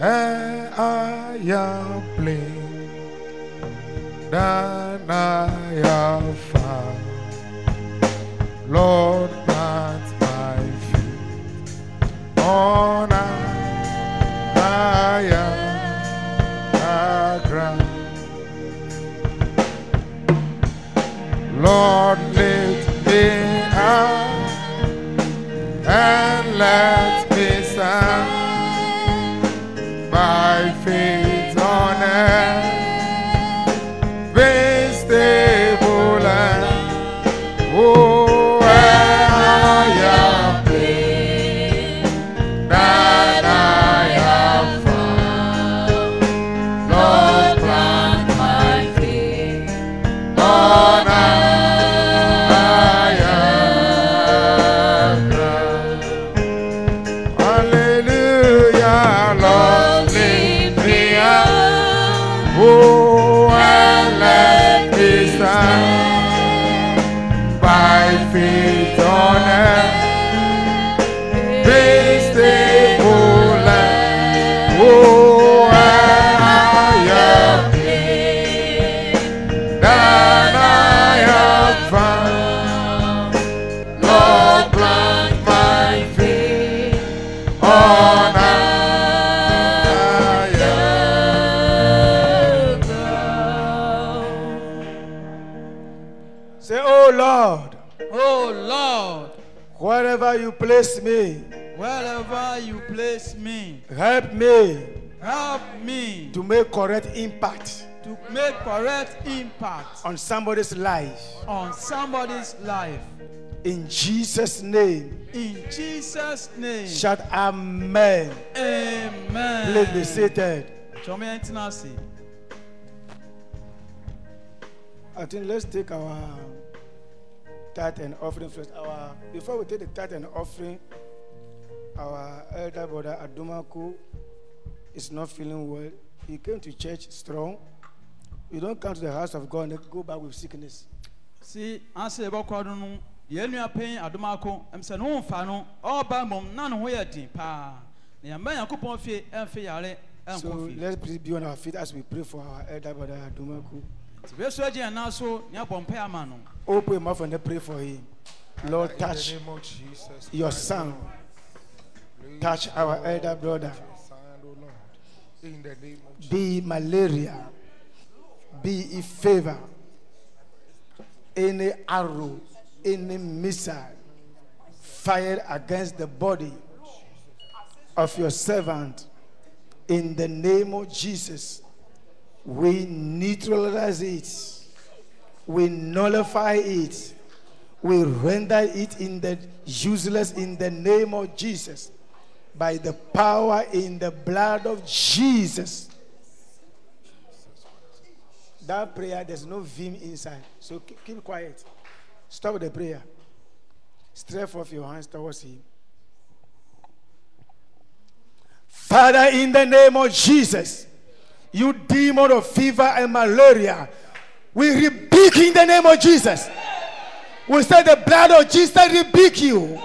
And I am plain than I have found. Lord, correct impact to make correct impact on somebody's life. on somebody's life In Jesus' name, in jesus name shout Amen. amen Please be seated. twɛm yɛn tena I think let's take our tithe and offering first. Our before we take the tithe and offering, our elder brother Adomako is not feeling well. He came to church strong. You don't come to the house of God and go back with sickness. si ase yɛbɛkɔ do no yɛn nua panyin adomako ɛm sɛ ne ho mfa no ɔreba mmom na ne ho yɛ den paa na yɛmma nyankopɔn fie ɛmfe yare So ɛnkɔ fie let's please be on our feet as we pray for our elder brother Adumaku. nti bɛso agye yɛn nan so ne abɔ mpae ama no Open your mouth and pray for him. Lord, touch your son. Touch our elder brother. In the name of be malaria, be fever, any arrow, any missile fired against the body of your servant, in the name of Jesus, we neutralize it, we nullify it, we render it in the useless in the name of Jesus, by the power in the blood of Jesus. That prayer, there's no vim inside. So keep, quiet. Stop the prayer. Stretch forth your hands towards Him. Father, in the name of Jesus, you demon of fever and malaria, we rebuke in the name of Jesus. We say the blood of Jesus rebuke you.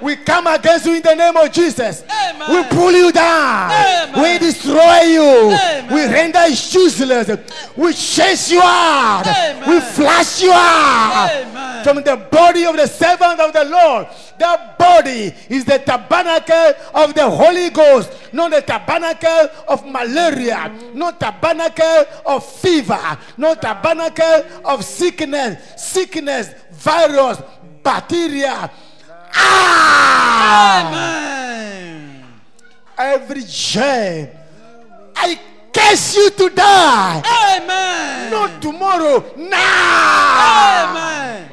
We come against you in the name of Jesus. Amen. We pull you down. Amen. We destroy you. Amen. We render you useless. We chase you out. We flash you out from the body of the servant of the Lord. That body is the tabernacle of the Holy Ghost, not the tabernacle of malaria, not tabernacle of fever, not tabernacle of sickness, sickness, virus, bacteria. Amen Every germ, I curse you to die. amen Not tomorrow, now. amen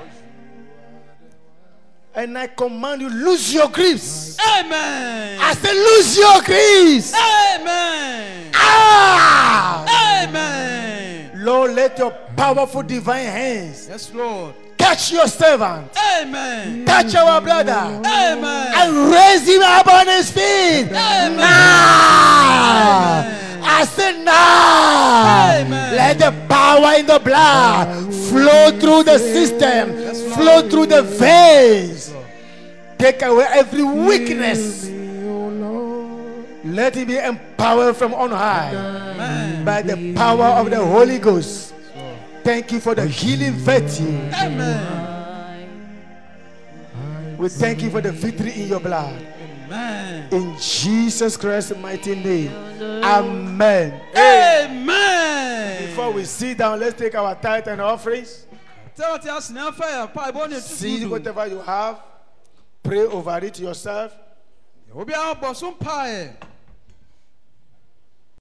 And I command you, lose your griefs. amen I say, lose your griefs. amen Ah! amen Lord, let your powerful divine hands yes lord touch your servant, amen touch our brother, amen and raise him up on his feet. Amen. Now. I say now. Amen. Let the power in the blood flow through the system, flow through the veins. Take away every weakness. Let it be empowered from on high amen by the power of the Holy Ghost. Thank you for the healing virtue. amen We thank you for the victory in your blood. amen In Jesus Christ's mighty name. Amen. amen Before we sit down, let's take our tithe and offerings. tell te ase na fa ya pa bo ne See whatever you have. Pray over it yourself.